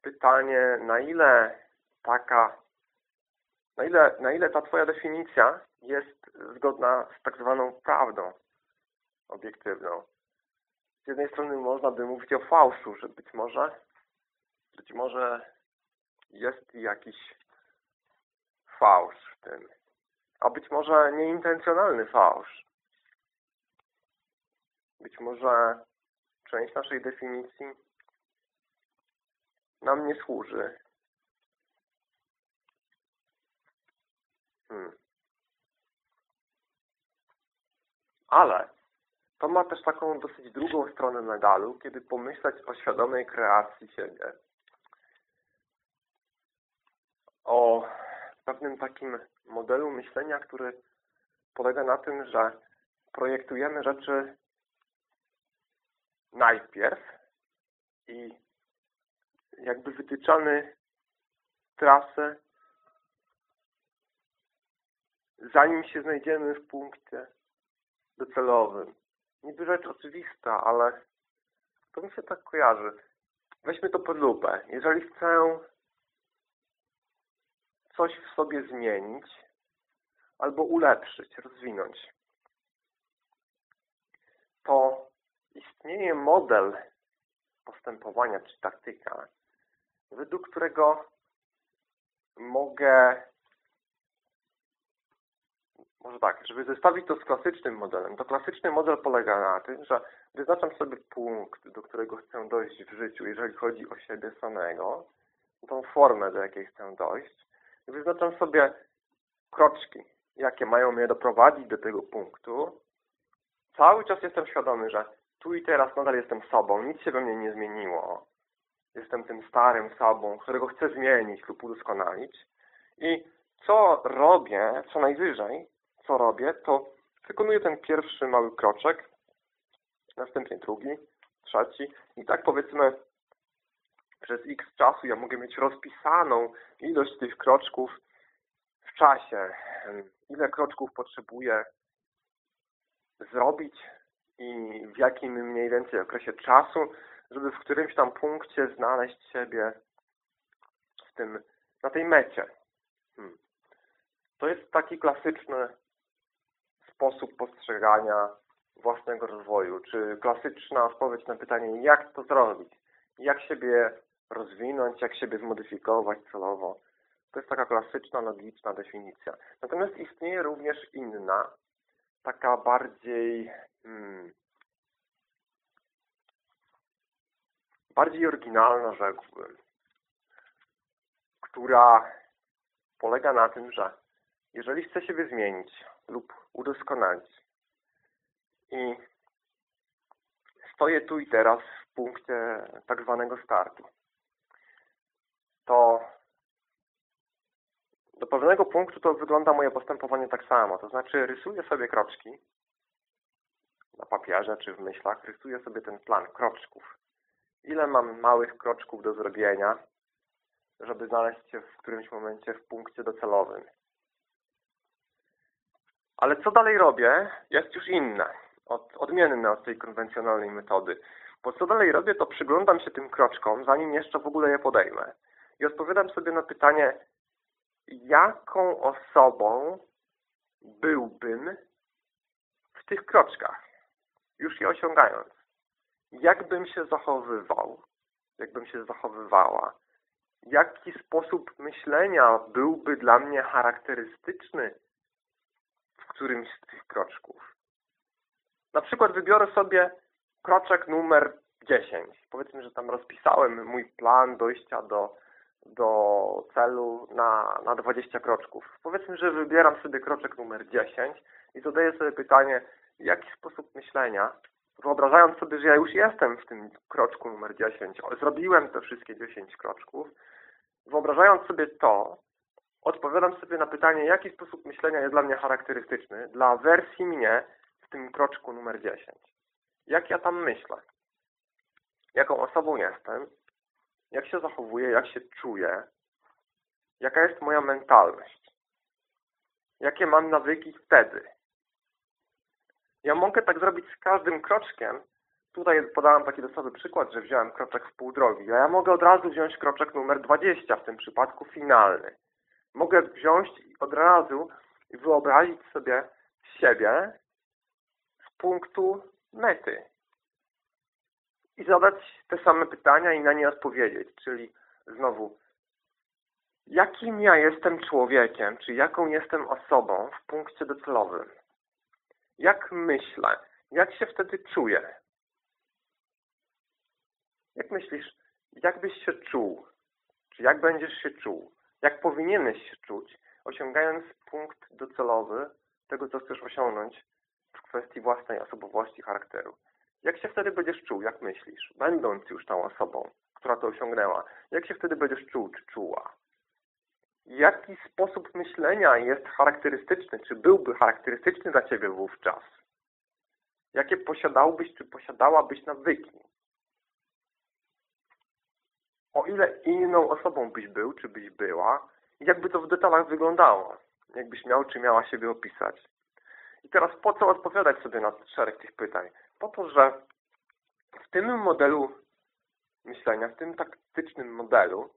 pytanie, na ile taka, na ile, na ile ta Twoja definicja jest zgodna z tak zwaną prawdą obiektywną. Z jednej strony można by mówić o fałszu, że być może, być może jest jakiś fałsz w tym, a być może nieintencjonalny fałsz. Być może część naszej definicji nam nie służy. Hmm. Ale to ma też taką dosyć drugą stronę medalu, kiedy pomyśleć o świadomej kreacji siebie. O pewnym takim modelu myślenia, który polega na tym, że projektujemy rzeczy najpierw i jakby wytyczamy trasę, zanim się znajdziemy w punkcie docelowym. Niby rzecz oczywista, ale to mi się tak kojarzy. Weźmy to pod lupę. Jeżeli chcę coś w sobie zmienić albo ulepszyć, rozwinąć, to istnieje model postępowania czy taktyka, według którego mogę może tak, żeby zestawić to z klasycznym modelem, to klasyczny model polega na tym, że wyznaczam sobie punkt, do którego chcę dojść w życiu, jeżeli chodzi o siebie samego, tą formę, do jakiej chcę dojść. Wyznaczam sobie kroczki, jakie mają mnie doprowadzić do tego punktu. Cały czas jestem świadomy, że tu i teraz nadal jestem sobą, nic się we mnie nie zmieniło. Jestem tym starym sobą, którego chcę zmienić lub udoskonalić. I co robię, co najwyżej, co robię, to wykonuję ten pierwszy mały kroczek, następnie drugi, trzeci i tak powiedzmy przez x czasu ja mogę mieć rozpisaną ilość tych kroczków w czasie. Ile kroczków potrzebuję zrobić i w jakim mniej więcej okresie czasu, żeby w którymś tam punkcie znaleźć siebie w tym, na tej mecie. Hmm. To jest taki klasyczny sposób postrzegania własnego rozwoju, czy klasyczna odpowiedź na pytanie, jak to zrobić, jak siebie rozwinąć, jak siebie zmodyfikować celowo. To jest taka klasyczna, logiczna definicja. Natomiast istnieje również inna, taka bardziej hmm, bardziej oryginalna, rzekłbym, która polega na tym, że jeżeli chcę siebie zmienić lub udoskonalić i stoję tu i teraz w punkcie tak zwanego startu, to do pewnego punktu to wygląda moje postępowanie tak samo. To znaczy rysuję sobie kroczki na papierze czy w myślach, rysuję sobie ten plan kroczków. Ile mam małych kroczków do zrobienia, żeby znaleźć się w którymś momencie w punkcie docelowym. Ale co dalej robię, jest już inne, od, odmienne od tej konwencjonalnej metody. Bo co dalej robię, to przyglądam się tym kroczkom, zanim jeszcze w ogóle je podejmę. I odpowiadam sobie na pytanie, jaką osobą byłbym w tych kroczkach, już je osiągając. Jak bym się zachowywał, jakbym się zachowywała, jaki sposób myślenia byłby dla mnie charakterystyczny w którymś z tych kroczków. Na przykład wybiorę sobie kroczek numer 10. Powiedzmy, że tam rozpisałem mój plan dojścia do, do celu na, na 20 kroczków. Powiedzmy, że wybieram sobie kroczek numer 10 i zadaję sobie pytanie, jaki sposób myślenia, wyobrażając sobie, że ja już jestem w tym kroczku numer 10, zrobiłem te wszystkie 10 kroczków, wyobrażając sobie to, odpowiadam sobie na pytanie, jaki sposób myślenia jest dla mnie charakterystyczny, dla wersji mnie w tym kroczku numer 10. Jak ja tam myślę? Jaką osobą jestem? Jak się zachowuję? Jak się czuję? Jaka jest moja mentalność? Jakie mam nawyki wtedy? Ja mogę tak zrobić z każdym kroczkiem, tutaj podałem taki dosowy przykład, że wziąłem kroczek w pół drogi, a ja mogę od razu wziąć kroczek numer 20, w tym przypadku finalny. Mogę wziąć od razu i wyobrazić sobie siebie z punktu mety i zadać te same pytania i na nie odpowiedzieć, czyli znowu jakim ja jestem człowiekiem, czy jaką jestem osobą w punkcie docelowym. Jak myślę, jak się wtedy czuję. Jak myślisz, jak byś się czuł? Czy jak będziesz się czuł? Jak powinieneś się czuć, osiągając punkt docelowy tego, co chcesz osiągnąć w kwestii własnej osobowości, charakteru? Jak się wtedy będziesz czuł, jak myślisz, będąc już tą osobą, która to osiągnęła? Jak się wtedy będziesz czuł, czy czuła? Jaki sposób myślenia jest charakterystyczny, czy byłby charakterystyczny dla Ciebie wówczas? Jakie posiadałbyś, czy posiadałabyś nawyki? O ile inną osobą byś był, czy byś była, jakby to w detalach wyglądało? Jakbyś miał, czy miała siebie opisać? I teraz po co odpowiadać sobie na szereg tych pytań? Po to, że w tym modelu myślenia, w tym taktycznym modelu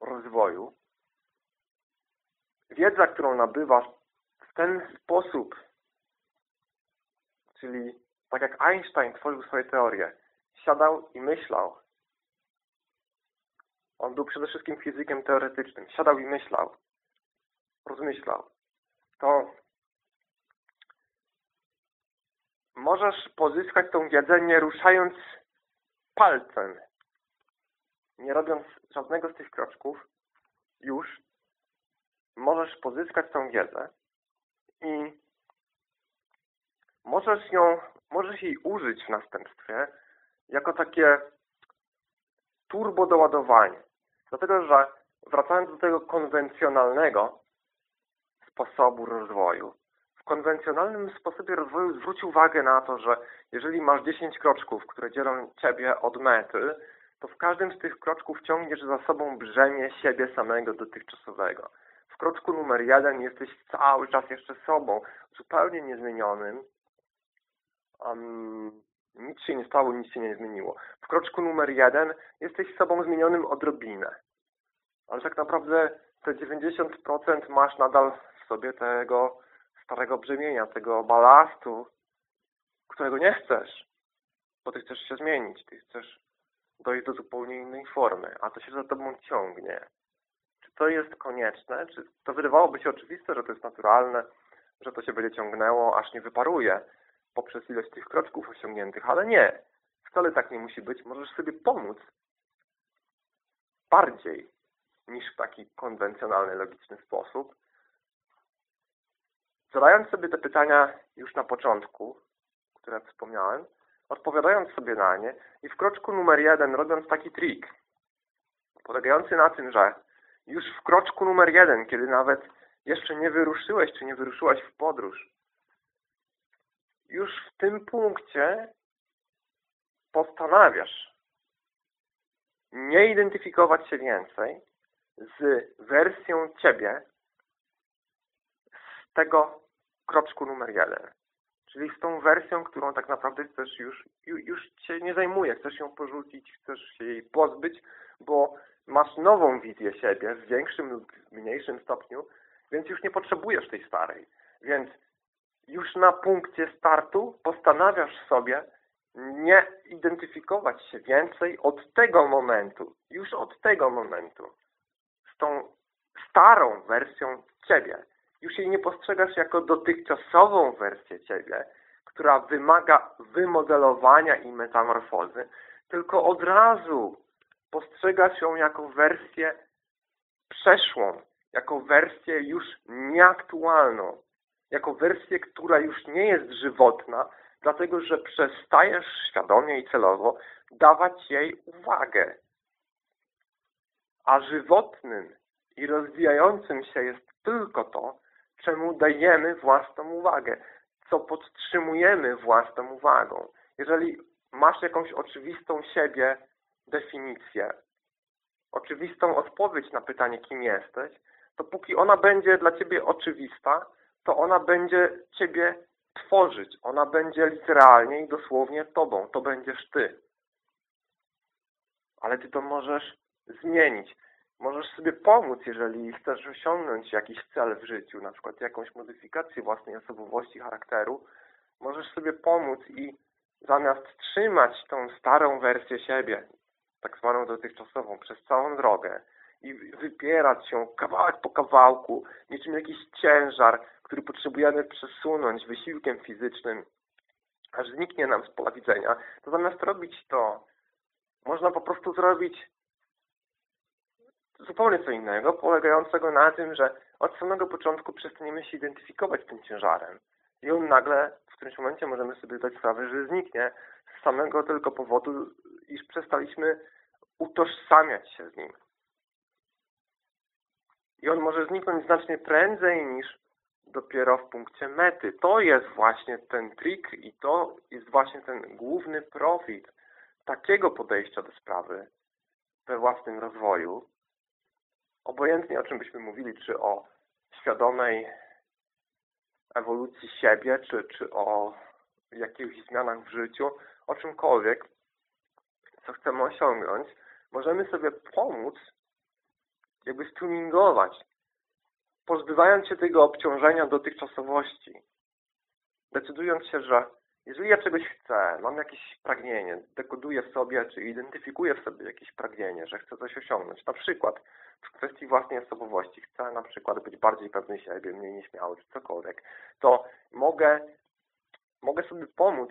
rozwoju, wiedza, którą nabywasz w ten sposób, czyli tak jak Einstein tworzył swoje teorie, siadał i myślał. On był przede wszystkim fizykiem teoretycznym. Siadał i myślał. Rozmyślał. To możesz pozyskać tą wiedzę nie ruszając palcem, nie robiąc żadnego z tych kroczków, już możesz pozyskać tą wiedzę i możesz ją, możesz jej użyć w następstwie jako takie turbo doładowanie. Dlatego, że wracając do tego konwencjonalnego sposobu rozwoju, konwencjonalnym sposobie rozwoju zwróć uwagę na to, że jeżeli masz 10 kroczków, które dzielą Ciebie od mety, to w każdym z tych kroczków ciągniesz za sobą brzemię siebie samego dotychczasowego. W kroczku numer jeden jesteś cały czas jeszcze sobą, zupełnie niezmienionym. Um, nic się nie stało, nic się nie zmieniło. W kroczku numer jeden jesteś sobą zmienionym odrobinę. Ale tak naprawdę te 90% masz nadal w sobie tego starego brzemienia, tego balastu, którego nie chcesz, bo ty chcesz się zmienić, ty chcesz dojść do zupełnie innej formy, a to się za tobą ciągnie. To jest konieczne? Czy to wydawałoby się oczywiste, że to jest naturalne, że to się będzie ciągnęło, aż nie wyparuje poprzez ilość tych kroczków osiągniętych, ale nie. Wcale tak nie musi być. Możesz sobie pomóc bardziej niż w taki konwencjonalny, logiczny sposób, Zadając sobie te pytania już na początku, które wspomniałem, odpowiadając sobie na nie i w kroczku numer jeden robiąc taki trik, polegający na tym, że już w kroczku numer jeden, kiedy nawet jeszcze nie wyruszyłeś, czy nie wyruszyłaś w podróż, już w tym punkcie postanawiasz nie identyfikować się więcej z wersją Ciebie, tego kroczku numer jeden. Czyli z tą wersją, którą tak naprawdę chcesz już, już Cię nie zajmuje, chcesz ją porzucić, chcesz się jej pozbyć, bo masz nową wizję siebie w większym lub mniejszym stopniu, więc już nie potrzebujesz tej starej. Więc już na punkcie startu postanawiasz sobie nie identyfikować się więcej od tego momentu, już od tego momentu, z tą starą wersją Ciebie już jej nie postrzegasz jako dotychczasową wersję Ciebie, która wymaga wymodelowania i metamorfozy, tylko od razu postrzegasz ją jako wersję przeszłą, jako wersję już nieaktualną, jako wersję, która już nie jest żywotna, dlatego że przestajesz świadomie i celowo dawać jej uwagę. A żywotnym i rozwijającym się jest tylko to, czemu dajemy własną uwagę, co podtrzymujemy własną uwagą. Jeżeli masz jakąś oczywistą siebie definicję, oczywistą odpowiedź na pytanie, kim jesteś, to póki ona będzie dla Ciebie oczywista, to ona będzie Ciebie tworzyć. Ona będzie literalnie i dosłownie Tobą. To będziesz Ty. Ale Ty to możesz zmienić. Możesz sobie pomóc, jeżeli chcesz osiągnąć jakiś cel w życiu, na przykład jakąś modyfikację własnej osobowości, charakteru. Możesz sobie pomóc i zamiast trzymać tą starą wersję siebie, tak zwaną dotychczasową, przez całą drogę i wypierać się kawałek po kawałku, niczym jakiś ciężar, który potrzebujemy przesunąć wysiłkiem fizycznym, aż zniknie nam z pola widzenia, to zamiast robić to, można po prostu zrobić zupełnie co innego, polegającego na tym, że od samego początku przestaniemy się identyfikować tym ciężarem. I on nagle w którymś momencie możemy sobie zdać sprawę, że zniknie z samego tylko powodu, iż przestaliśmy utożsamiać się z nim. I on może zniknąć znacznie prędzej niż dopiero w punkcie mety. To jest właśnie ten trik i to jest właśnie ten główny profit takiego podejścia do sprawy we własnym rozwoju. Obojętnie o czym byśmy mówili, czy o świadomej ewolucji siebie, czy, czy o jakichś zmianach w życiu, o czymkolwiek, co chcemy osiągnąć, możemy sobie pomóc jakby stuningować, pozbywając się tego obciążenia dotychczasowości. Decydując się, że jeżeli ja czegoś chcę, mam jakieś pragnienie, dekoduję w sobie, czy identyfikuję w sobie jakieś pragnienie, że chcę coś osiągnąć, na przykład w kwestii własnej osobowości, chcę na przykład być bardziej pewny siebie, mniej nieśmiały, czy cokolwiek, to mogę, mogę sobie pomóc,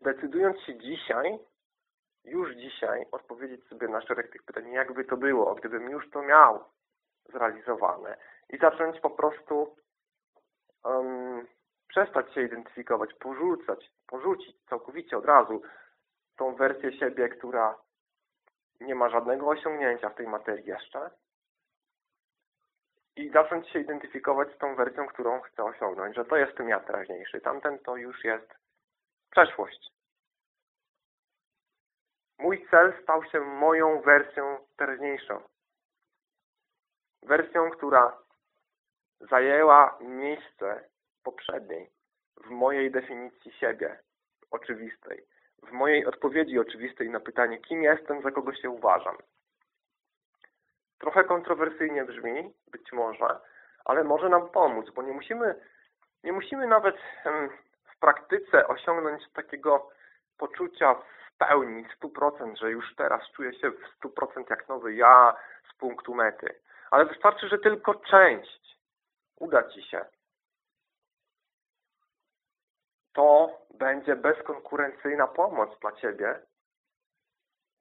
decydując się dzisiaj już dzisiaj odpowiedzieć sobie na szereg tych pytań, jakby to było, gdybym już to miał zrealizowane i zacząć po prostu um, przestać się identyfikować, porzucać, porzucić całkowicie od razu tą wersję siebie, która nie ma żadnego osiągnięcia w tej materii jeszcze i zacząć się identyfikować z tą wersją, którą chcę osiągnąć, że to jest tym ja teraźniejszy, tamten to już jest przeszłość. Mój cel stał się moją wersją teraźniejszą. Wersją, która zajęła miejsce poprzedniej w mojej definicji siebie oczywistej, w mojej odpowiedzi oczywistej na pytanie, kim jestem, za kogo się uważam. Trochę kontrowersyjnie brzmi, być może, ale może nam pomóc, bo nie musimy, nie musimy nawet w praktyce osiągnąć takiego poczucia pełni, 100%, że już teraz czuję się w 100% jak nowy ja z punktu mety. Ale wystarczy, że tylko część uda Ci się. To będzie bezkonkurencyjna pomoc dla Ciebie,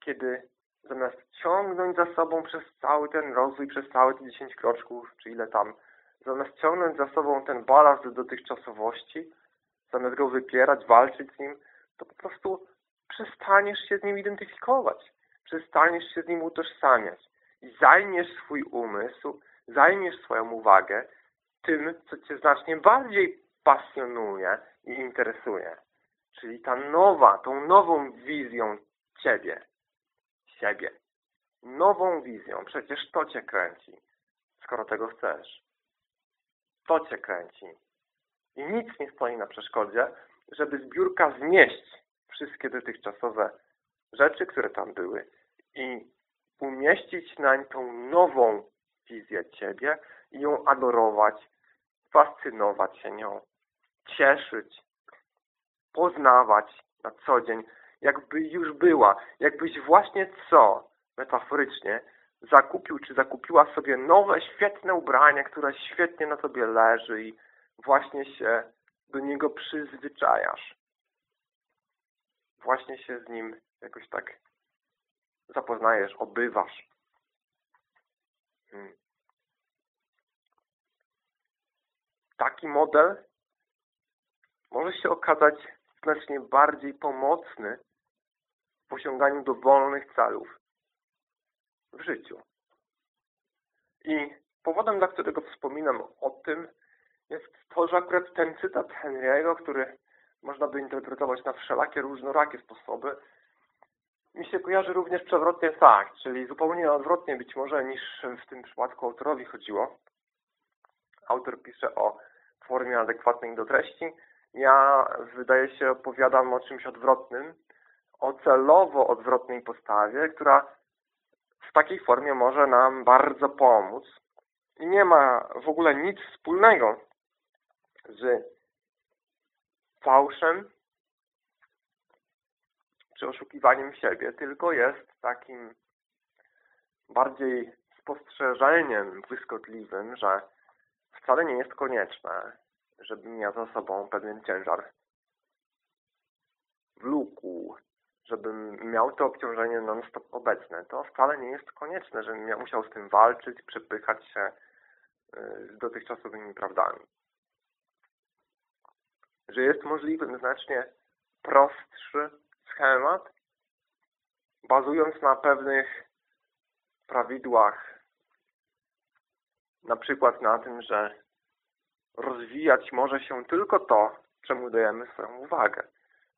kiedy zamiast ciągnąć za sobą przez cały ten rozwój, przez całe te 10 kroczków, czy ile tam, zamiast ciągnąć za sobą ten balast dotychczasowości, zamiast go wypierać, walczyć z nim, to po prostu przestaniesz się z nim identyfikować, przestaniesz się z nim utożsamiać i zajmiesz swój umysł, zajmiesz swoją uwagę tym, co Cię znacznie bardziej pasjonuje i interesuje. Czyli ta nowa, tą nową wizją Ciebie, siebie. Nową wizją. Przecież to Cię kręci, skoro tego chcesz. To Cię kręci. I nic nie stoi na przeszkodzie, żeby zbiórka zmieść wszystkie dotychczasowe rzeczy, które tam były i umieścić nań tą nową wizję Ciebie i ją adorować, fascynować się nią, cieszyć, poznawać na co dzień, jakby już była, jakbyś właśnie co, metaforycznie, zakupił czy zakupiła sobie nowe, świetne ubranie, które świetnie na Tobie leży i właśnie się do niego przyzwyczajasz właśnie się z nim jakoś tak zapoznajesz, obywasz. Hmm. Taki model może się okazać znacznie bardziej pomocny w osiąganiu dowolnych celów w życiu. I powodem, dla którego wspominam o tym, jest to, że akurat ten cytat Henry'ego, który można by interpretować na wszelakie różnorakie sposoby, mi się kojarzy również przewrotnie tak, czyli zupełnie odwrotnie być może niż w tym przypadku autorowi chodziło. Autor pisze o formie adekwatnej do treści. Ja, wydaje się, opowiadam o czymś odwrotnym, o celowo odwrotnej postawie, która w takiej formie może nam bardzo pomóc. I nie ma w ogóle nic wspólnego z fałszem czy oszukiwaniem siebie, tylko jest takim bardziej spostrzeżeniem błyskotliwym, że wcale nie jest konieczne, żebym miał za sobą pewien ciężar wlókł, żebym miał to obciążenie non-stop obecne. To wcale nie jest konieczne, żebym ja musiał z tym walczyć, przepychać się y, z dotychczasowymi prawdami. Że jest możliwy znacznie prostszy schemat, bazując na pewnych prawidłach, na przykład na tym, że rozwijać może się tylko to, czemu dajemy swoją uwagę.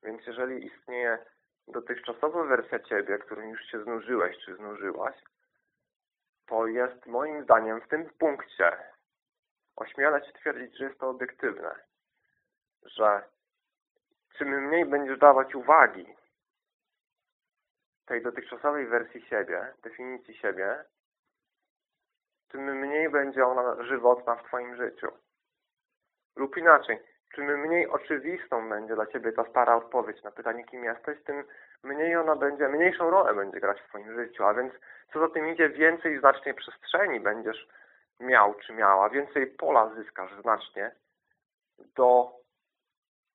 Więc jeżeli istnieje dotychczasowa wersja Ciebie, którą już się znużyłeś czy znużyłaś, to jest moim zdaniem w tym punkcie ośmielę Ci twierdzić, że jest to obiektywne. Że czym mniej będziesz dawać uwagi tej dotychczasowej wersji siebie, definicji siebie, tym mniej będzie ona żywotna w Twoim życiu. Lub inaczej, czym mniej oczywistą będzie dla Ciebie ta stara odpowiedź na pytanie, kim jesteś, tym mniej ona będzie, mniejszą rolę będzie grać w Twoim życiu, a więc co za tym idzie, więcej znacznie przestrzeni będziesz miał czy miała, więcej pola zyskasz znacznie do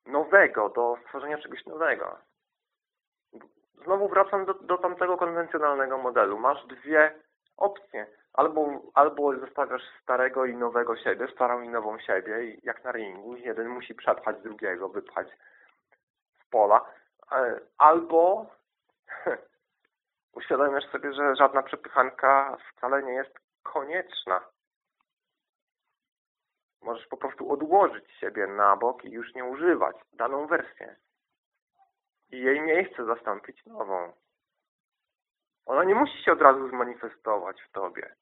nowego, do stworzenia czegoś nowego. Znowu wracam do, do tamtego konwencjonalnego modelu. Masz dwie opcje. Albo, albo zostawiasz starego i nowego siebie, starą i nową siebie, jak na ringu, jeden musi przepchać drugiego, wypchać z pola, e, albo uświadamiasz sobie, że żadna przepychanka wcale nie jest konieczna. Możesz po prostu odłożyć siebie na bok i już nie używać daną wersję. I jej miejsce zastąpić nową. Ona nie musi się od razu zmanifestować w tobie.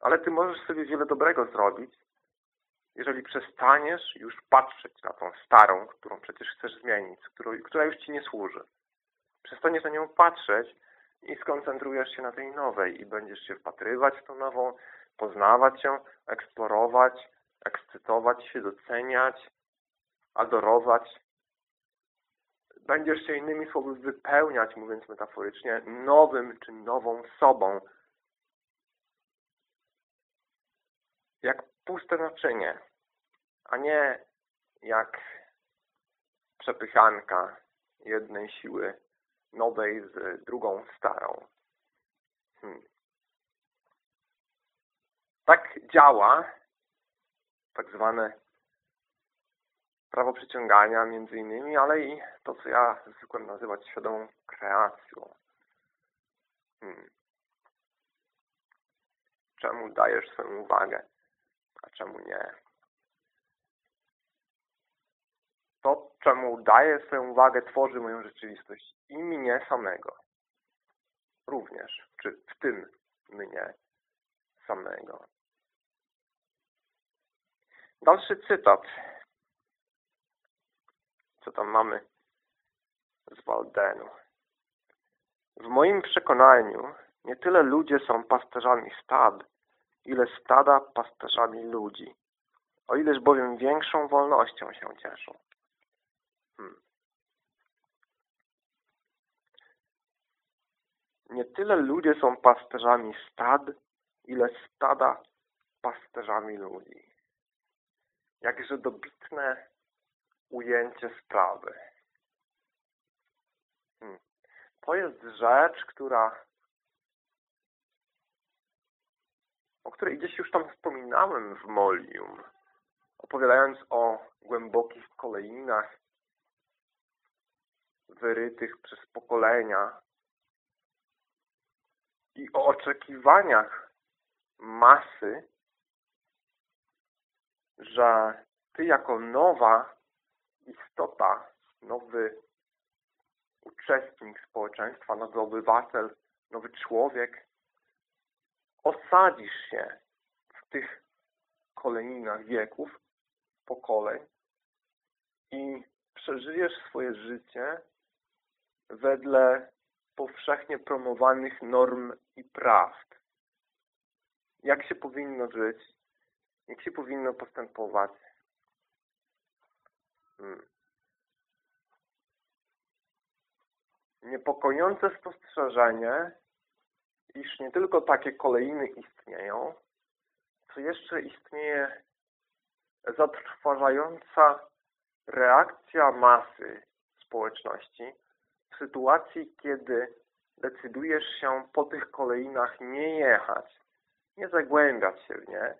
Ale ty możesz sobie wiele dobrego zrobić, jeżeli przestaniesz już patrzeć na tą starą, którą przecież chcesz zmienić, która już ci nie służy. Przestaniesz na nią patrzeć i skoncentrujesz się na tej nowej i będziesz się wpatrywać w tą nową, poznawać ją, eksplorować, ekscytować się, doceniać, adorować. Będziesz się innymi słowy wypełniać, mówiąc metaforycznie, nowym czy nową sobą, jak puste naczynie, a nie jak przepychanka jednej siły nowej z drugą starą. Hmm. Tak działa tak zwane prawo przyciągania między innymi, ale i to, co ja zwykłem nazywać świadomą kreacją. Hmm. Czemu dajesz swoją uwagę? a czemu nie. To, czemu daję swoją uwagę, tworzy moją rzeczywistość i mnie samego. Również, czy w tym mnie samego. Dalszy cytat. Co tam mamy z Waldenu. W moim przekonaniu nie tyle ludzie są pasterzami stad, ile stada pasterzami ludzi, o ileż bowiem większą wolnością się cieszą. Hmm. Nie tyle ludzie są pasterzami stad, ile stada pasterzami ludzi. Jakże dobitne ujęcie sprawy. Hmm. To jest rzecz, która o której gdzieś już tam wspominałem w Molium, opowiadając o głębokich kolejnach wyrytych przez pokolenia i o oczekiwaniach masy, że ty jako nowa istota, nowy uczestnik społeczeństwa, nowy obywatel, nowy człowiek, osadzisz się w tych kolejninach wieków, pokoleń i przeżyjesz swoje życie wedle powszechnie promowanych norm i prawd. Jak się powinno żyć, jak się powinno postępować. Hmm. Niepokojące spostrzeżenie, iż nie tylko takie kolejny istnieją, co jeszcze istnieje zatrważająca reakcja masy społeczności w sytuacji, kiedy decydujesz się po tych kolejnach nie jechać, nie zagłębiać się w nie,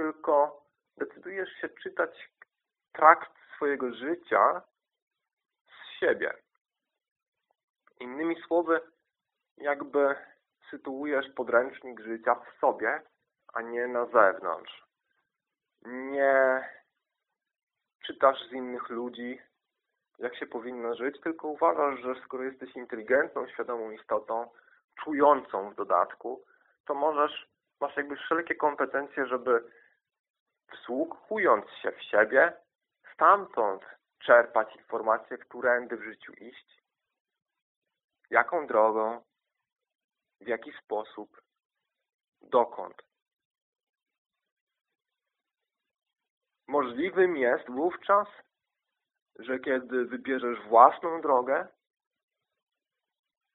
tylko decydujesz się czytać trakt swojego życia z siebie. Innymi słowy, jakby sytuujesz podręcznik życia w sobie, a nie na zewnątrz. Nie czytasz z innych ludzi, jak się powinno żyć, tylko uważasz, że skoro jesteś inteligentną, świadomą istotą, czującą w dodatku, to możesz, masz jakby wszelkie kompetencje, żeby wsłuchując się w siebie, stamtąd czerpać informacje, którędy w życiu iść, jaką drogą, w jaki sposób, dokąd. Możliwym jest wówczas, że kiedy wybierzesz własną drogę,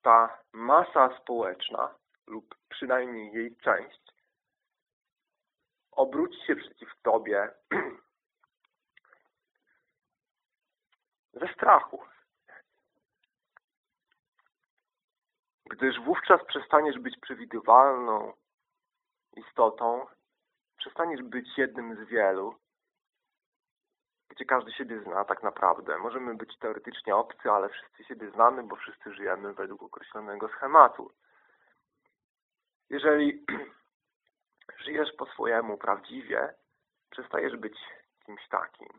ta masa społeczna lub przynajmniej jej część obróci się przeciw Tobie ze strachu. Gdyż wówczas przestaniesz być przewidywalną istotą, przestaniesz być jednym z wielu, gdzie każdy siebie zna tak naprawdę. Możemy być teoretycznie obcy, ale wszyscy siebie znamy, bo wszyscy żyjemy według określonego schematu. Jeżeli żyjesz po swojemu prawdziwie, przestajesz być kimś takim.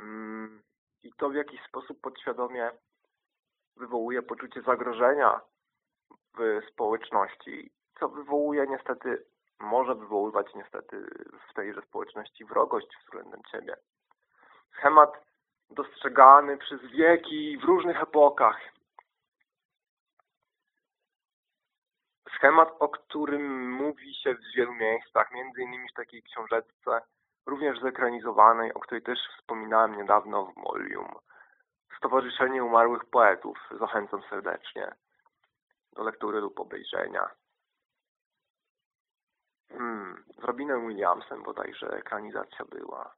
Mm, I to w jakiś sposób podświadomie wywołuje poczucie zagrożenia w społeczności, co wywołuje niestety może wywoływać niestety w tejże społeczności wrogość względem Ciebie. Schemat dostrzegany przez wieki w różnych epokach. Schemat, o którym mówi się w wielu miejscach, między innymi w takiej książeczce, również zekranizowanej, o której też wspominałem niedawno w Molium. Stowarzyszenie Umarłych Poetów. Zachęcam serdecznie do lektury lub obejrzenia. Hmm, z Robinem Williamsem bodajże ekranizacja była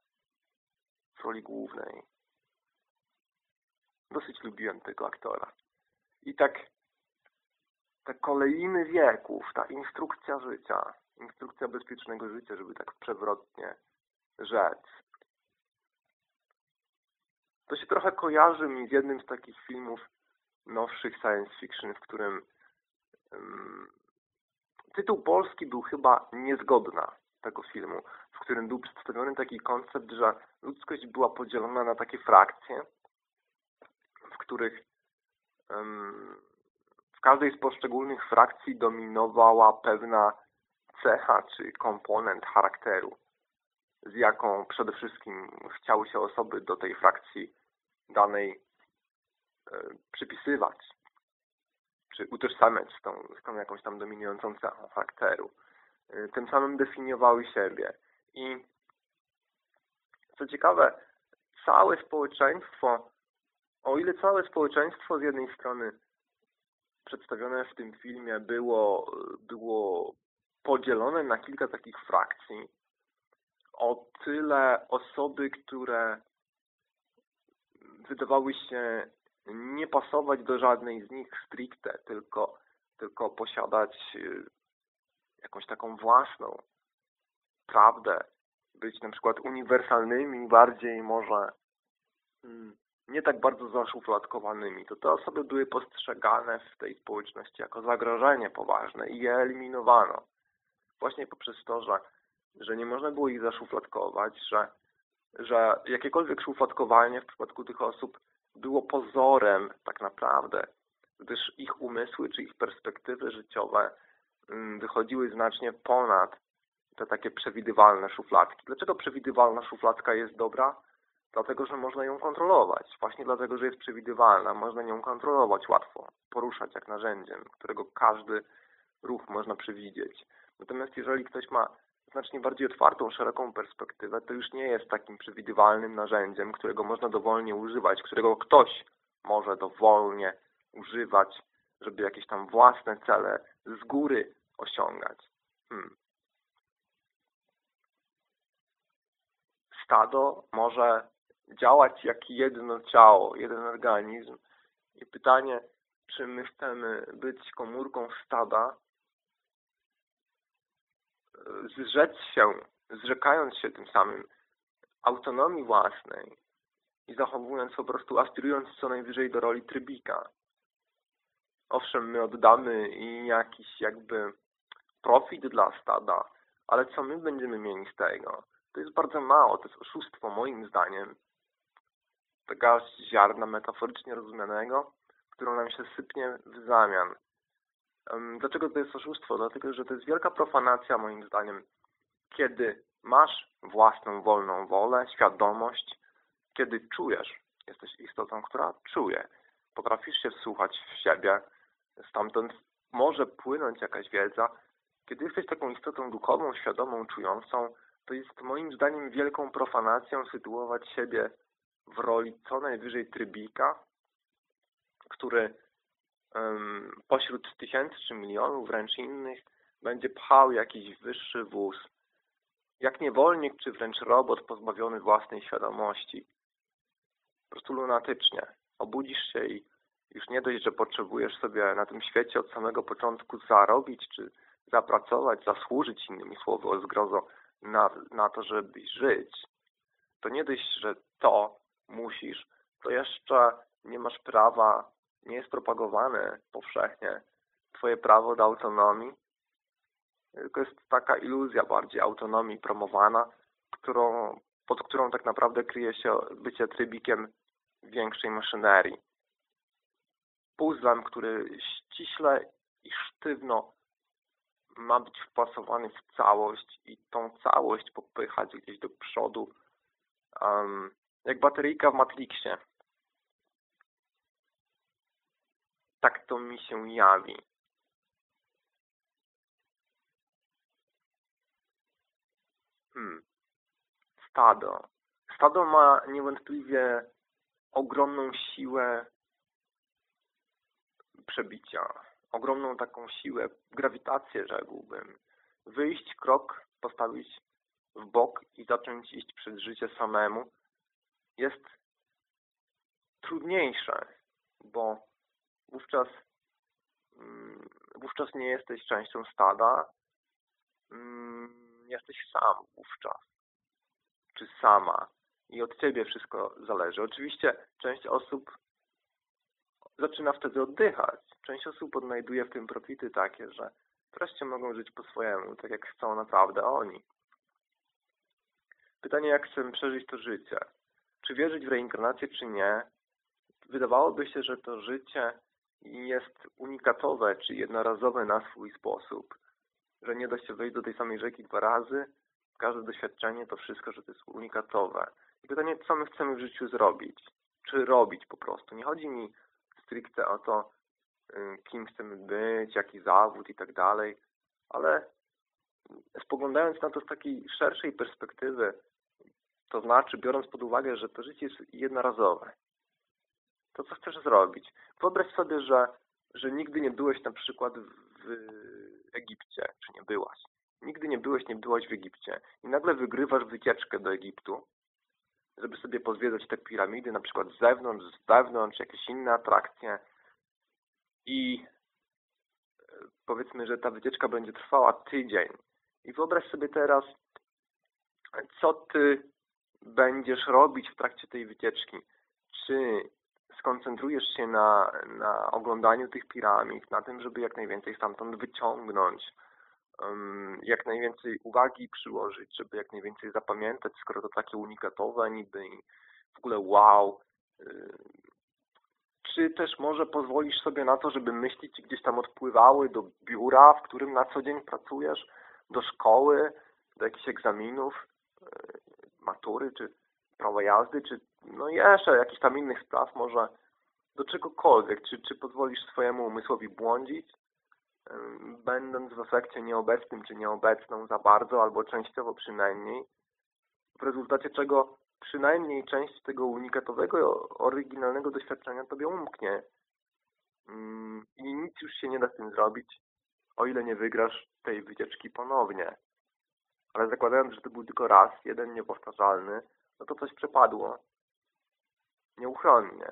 w roli głównej. Dosyć lubiłem tego aktora. I tak te kolejny wieków, ta instrukcja życia, instrukcja bezpiecznego życia, żeby tak przewrotnie rzec. To się trochę kojarzy mi z jednym z takich filmów nowszych science fiction, w którym um, tytuł polski był chyba niezgodna tego filmu, w którym był przedstawiony taki koncept, że ludzkość była podzielona na takie frakcje, w których um, każdej z poszczególnych frakcji dominowała pewna cecha czy komponent charakteru, z jaką przede wszystkim chciały się osoby do tej frakcji danej e, przypisywać czy utożsamiać z tą, z tą jakąś tam dominującą cechą charakteru. Y, tym samym definiowały siebie. I co ciekawe, całe społeczeństwo, o ile całe społeczeństwo z jednej strony przedstawione w tym filmie było, było podzielone na kilka takich frakcji, o tyle osoby, które wydawały się nie pasować do żadnej z nich stricte, tylko, tylko posiadać y, jakąś taką własną prawdę, być na przykład uniwersalnymi, bardziej może mm, nie tak bardzo zaszufladkowanymi, to te osoby były postrzegane w tej społeczności jako zagrożenie poważne i je eliminowano. Właśnie poprzez to, że, że nie można było ich zaszufladkować, że, że jakiekolwiek szufladkowanie w przypadku tych osób było pozorem tak naprawdę, gdyż ich umysły czy ich perspektywy życiowe mm, wychodziły znacznie ponad te takie przewidywalne szufladki. Dlaczego przewidywalna szufladka jest dobra? Dlatego, że można ją kontrolować. Właśnie dlatego, że jest przewidywalna, można nią kontrolować łatwo, poruszać jak narzędziem, którego każdy ruch można przewidzieć. Natomiast jeżeli ktoś ma znacznie bardziej otwartą, szeroką perspektywę, to już nie jest takim przewidywalnym narzędziem, którego można dowolnie używać, którego ktoś może dowolnie używać, żeby jakieś tam własne cele z góry osiągać. Hmm. Stado może działać jak jedno ciało, jeden organizm. I pytanie, czy my chcemy być komórką stada, zrzec się, zrzekając się tym samym autonomii własnej i zachowując po prostu, aspirując co najwyżej do roli trybika. Owszem, my oddamy i jakiś jakby profit dla stada, ale co my będziemy mieli z tego? To jest bardzo mało, to jest oszustwo moim zdaniem. Taka ziarna metaforycznie rozumianego, którą nam się sypnie w zamian. Dlaczego to jest oszustwo? Dlatego, że to jest wielka profanacja moim zdaniem, kiedy masz własną wolną wolę, świadomość, kiedy czujesz, jesteś istotą, która czuje, potrafisz się wsłuchać w siebie, stamtąd może płynąć jakaś wiedza. Kiedy jesteś taką istotą duchową, świadomą, czującą, to jest moim zdaniem wielką profanacją sytuować siebie w roli co najwyżej trybika, który um, pośród tysięcy czy milionów wręcz innych będzie pchał jakiś wyższy wóz. Jak niewolnik, czy wręcz robot pozbawiony własnej świadomości. Po prostu lunatycznie. Obudzisz się i już nie dość, że potrzebujesz sobie na tym świecie od samego początku zarobić, czy zapracować, zasłużyć innymi słowy o zgrozo na, na to, żeby żyć, to nie dość, że to musisz, to jeszcze nie masz prawa, nie jest propagowane powszechnie twoje prawo do autonomii, tylko jest taka iluzja bardziej autonomii promowana, którą, pod którą tak naprawdę kryje się bycie trybikiem większej maszynerii. Puzzlem, który ściśle i sztywno ma być wpasowany w całość i tą całość popychać gdzieś do przodu, um, jak bateryjka w Matrixie. Tak to mi się jawi. Hmm. Stado. Stado ma niewątpliwie ogromną siłę przebicia ogromną taką siłę, grawitację rzekłbym. Wyjść krok, postawić w bok i zacząć iść przez życie samemu jest trudniejsze, bo wówczas mm, wówczas nie jesteś częścią stada, mm, jesteś sam wówczas, czy sama i od Ciebie wszystko zależy. Oczywiście część osób zaczyna wtedy oddychać. Część osób odnajduje w tym profity takie, że wreszcie mogą żyć po swojemu, tak jak chcą naprawdę oni. Pytanie, jak chcę przeżyć to życie? Czy wierzyć w reinkarnację, czy nie? Wydawałoby się, że to życie jest unikatowe, czy jednorazowe na swój sposób. Że nie da się wejść do tej samej rzeki dwa razy. Każde doświadczenie to wszystko, że to jest unikatowe. I pytanie, co my chcemy w życiu zrobić? Czy robić po prostu? Nie chodzi mi stricte o to, y, kim chcemy być, jaki zawód i tak dalej, ale spoglądając na to z takiej szerszej perspektywy, to znaczy biorąc pod uwagę, że to życie jest jednorazowe, to co chcesz zrobić? Wyobraź sobie, że, że nigdy nie byłeś na przykład w Egipcie, czy nie byłaś. Nigdy nie byłeś, nie byłaś w Egipcie i nagle wygrywasz wycieczkę do Egiptu żeby sobie pozwiedzać te piramidy, na przykład z zewnątrz, z wewnątrz, jakieś inne atrakcje i e, powiedzmy, że ta wycieczka będzie trwała tydzień. I wyobraź sobie teraz, co ty będziesz robić w trakcie tej wycieczki. Czy skoncentrujesz się na, na oglądaniu tych piramid, na tym, żeby jak najwięcej stamtąd wyciągnąć, jak najwięcej uwagi przyłożyć, żeby jak najwięcej zapamiętać, skoro to takie unikatowe niby i w ogóle wow. Czy też może pozwolisz sobie na to, żeby myśli ci gdzieś tam odpływały do biura, w którym na co dzień pracujesz, do szkoły, do jakichś egzaminów, matury, czy prawa jazdy, czy no jeszcze jakichś tam innych spraw, może do czegokolwiek, czy, czy pozwolisz swojemu umysłowi błądzić, będąc w efekcie nieobecnym czy nieobecną za bardzo, albo częściowo przynajmniej, w rezultacie czego przynajmniej część tego unikatowego, oryginalnego doświadczenia Tobie umknie. Mm, I nic już się nie da z tym zrobić, o ile nie wygrasz tej wycieczki ponownie. Ale zakładając, że to był tylko raz, jeden niepowtarzalny, no to coś przepadło. Nieuchronnie.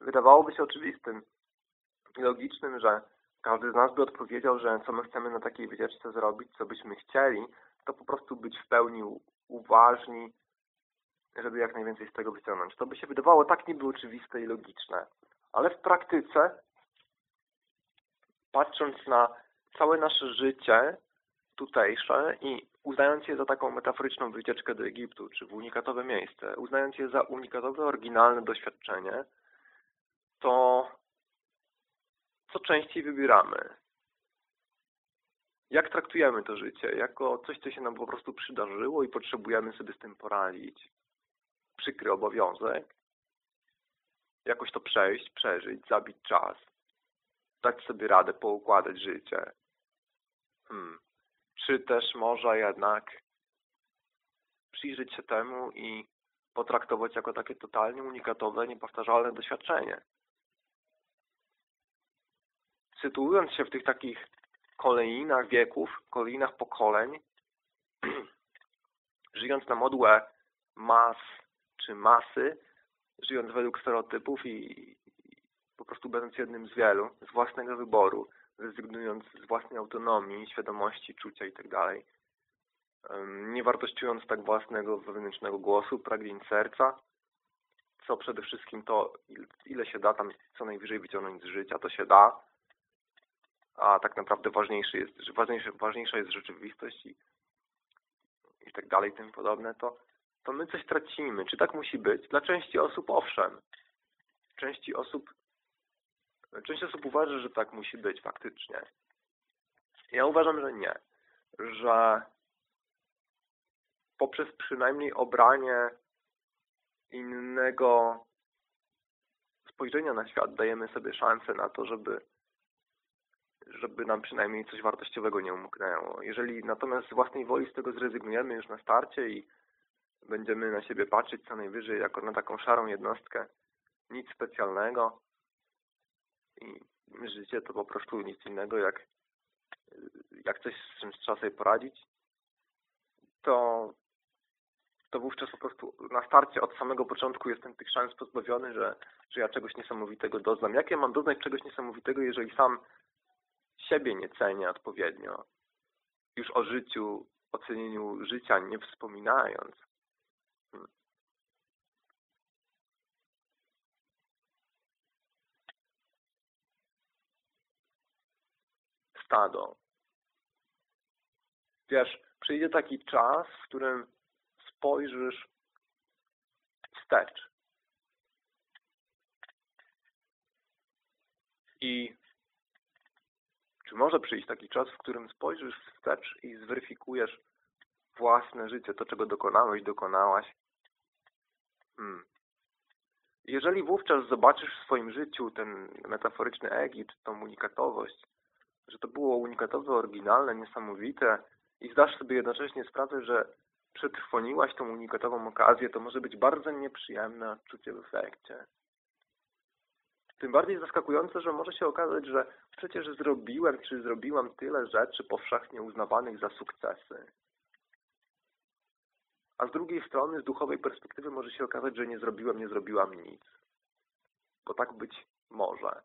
Wydawałoby się oczywistym i logicznym, że każdy z nas by odpowiedział, że co my chcemy na takiej wycieczce zrobić, co byśmy chcieli, to po prostu być w pełni uważni, żeby jak najwięcej z tego wyciągnąć. To by się wydawało tak niby oczywiste i logiczne. Ale w praktyce, patrząc na całe nasze życie tutejsze i uznając je za taką metaforyczną wycieczkę do Egiptu, czy w unikatowe miejsce, uznając je za unikatowe, oryginalne doświadczenie, to co częściej wybieramy? Jak traktujemy to życie? Jako coś, co się nam po prostu przydarzyło i potrzebujemy sobie z tym poradzić? Przykry obowiązek? Jakoś to przejść, przeżyć, zabić czas? Dać sobie radę, poukładać życie? Hmm. Czy też może jednak przyjrzeć się temu i potraktować jako takie totalnie unikatowe, niepowtarzalne doświadczenie? Sytuując się w tych takich kolejnach wieków, kolejnach pokoleń, żyjąc na modłę mas czy masy, żyjąc według stereotypów i, po prostu będąc jednym z wielu, z własnego wyboru, rezygnując z własnej autonomii, świadomości, czucia itd., tak nie wartościując tak własnego wewnętrznego głosu, pragnień serca, co przede wszystkim to, ile się da tam co najwyżej wyciągnąć z życia, to się da, a tak naprawdę ważniejszy jest, ważniejsza, ważniejsza jest rzeczywistość i, i tak dalej, tym podobne, to, to my coś tracimy. Czy tak musi być? Dla części osób owszem. Części osób część osób uważa, że tak musi być faktycznie. Ja uważam, że nie. Że poprzez przynajmniej obranie innego spojrzenia na świat dajemy sobie szansę na to, żeby żeby nam przynajmniej coś wartościowego nie umknęło. Jeżeli natomiast z własnej woli z tego zrezygnujemy już na starcie i będziemy na siebie patrzeć co najwyżej jako na taką szarą jednostkę, nic specjalnego życie to po prostu nic innego jak, jak coś, z czym trzeba sobie poradzić, to, to wówczas po prostu na starcie od samego początku jestem tych szans pozbawiony, że, że ja czegoś niesamowitego doznam. Jak ja mam doznać czegoś niesamowitego, jeżeli sam siebie nie cenię odpowiednio. Już o życiu, ocenieniu życia nie wspominając. Stado. Wiesz, przyjdzie taki czas, w którym spojrzysz wstecz. I czy może przyjść taki czas, w którym spojrzysz wstecz i zweryfikujesz własne życie, to czego dokonałeś, dokonałaś? Hmm. Jeżeli wówczas zobaczysz w swoim życiu ten metaforyczny Egipt, tą unikatowość, że to było unikatowe, oryginalne, niesamowite i zdasz sobie jednocześnie sprawę, że przetrwoniłaś tą unikatową okazję, to może być bardzo nieprzyjemne odczucie w efekcie. Tym bardziej zaskakujące, że może się okazać, że przecież zrobiłem czy zrobiłam tyle rzeczy powszechnie uznawanych za sukcesy. A z drugiej strony, z duchowej perspektywy może się okazać, że nie zrobiłem, nie zrobiłam nic. Bo tak być może.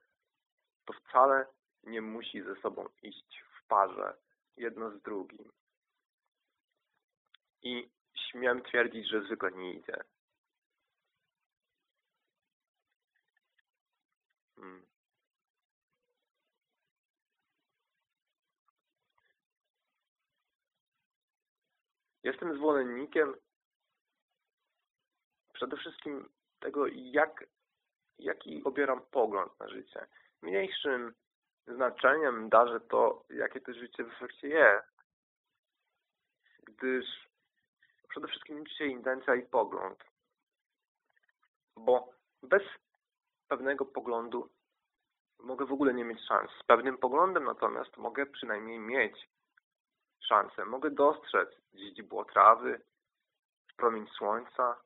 To wcale nie musi ze sobą iść w parze, jedno z drugim. I śmiem twierdzić, że zwykle nie idzie. Hmm. Jestem zwolennikiem przede wszystkim tego, jak, jaki obieram pogląd na życie. Mniejszym znaczeniem darzę to, jakie to życie w efekcie jest. gdyż przede wszystkim liczy się intencja i pogląd. Bo bez pewnego poglądu mogę w ogóle nie mieć szans. Z pewnym poglądem natomiast mogę przynajmniej mieć szansę. Mogę dostrzec źdźbło trawy, promień słońca,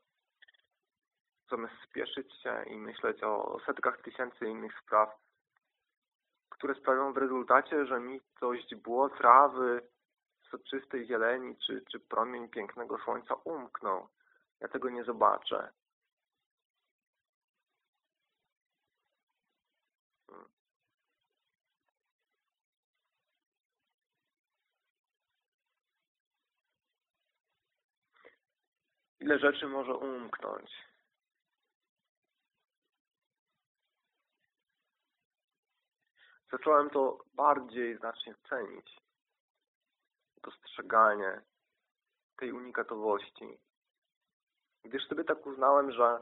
zamiast spieszyć się i myśleć o setkach tysięcy innych spraw, które sprawią w rezultacie, że mi to źdźbło trawy, soczystej zieleni czy, czy promień pięknego słońca umkną. Ja tego nie zobaczę. Ile rzeczy może umknąć? Zacząłem to bardziej znacznie cenić. Dostrzeganie tej unikatowości. Gdyż sobie tak uznałem, że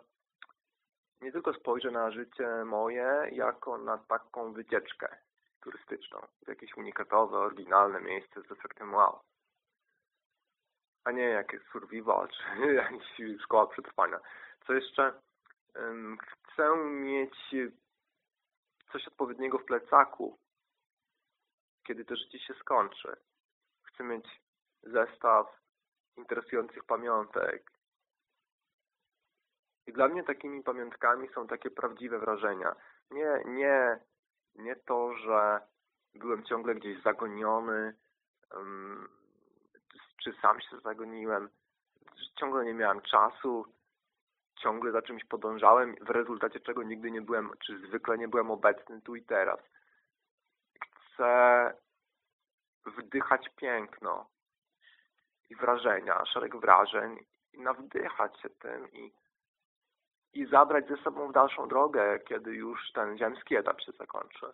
nie tylko spojrzę na życie moje jako na taką wycieczkę turystyczną, w jakieś unikatowe, oryginalne miejsce z efektem wow a nie jakieś survival, czy jakaś szkoła przetrwania. Co jeszcze? Chcę mieć coś odpowiedniego w plecaku, kiedy to życie się skończy. Chcę mieć zestaw interesujących pamiątek. I dla mnie takimi pamiątkami są takie prawdziwe wrażenia. Nie, nie, nie to, że byłem ciągle gdzieś zagoniony, czy sam się zagoniłem, ciągle nie miałem czasu, ciągle za czymś podążałem, w rezultacie czego nigdy nie byłem, czy zwykle nie byłem obecny tu i teraz. Chcę wdychać piękno i wrażenia, szereg wrażeń i nawdychać się tym i, i zabrać ze sobą w dalszą drogę, kiedy już ten ziemski etap się zakończy.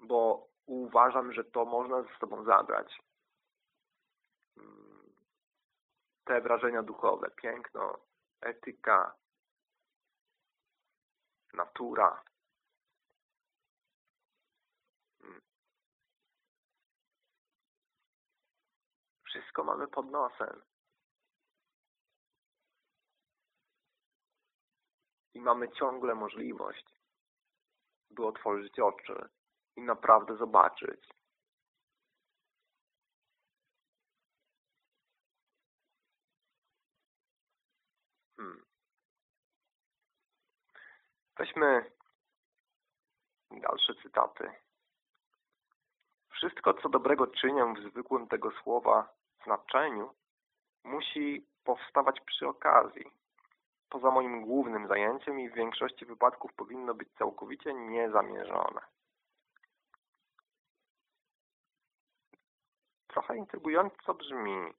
Bo uważam, że to można ze sobą zabrać te wrażenia duchowe, piękno, etyka, natura. Hmm. Wszystko mamy pod nosem. I mamy ciągle możliwość, by otworzyć oczy i naprawdę zobaczyć, Hmm. Weźmy dalsze cytaty. Wszystko, co dobrego czynię w zwykłym tego słowa znaczeniu, musi powstawać przy okazji. Poza moim głównym zajęciem i w większości wypadków powinno być całkowicie niezamierzone. Trochę intrygująco brzmi,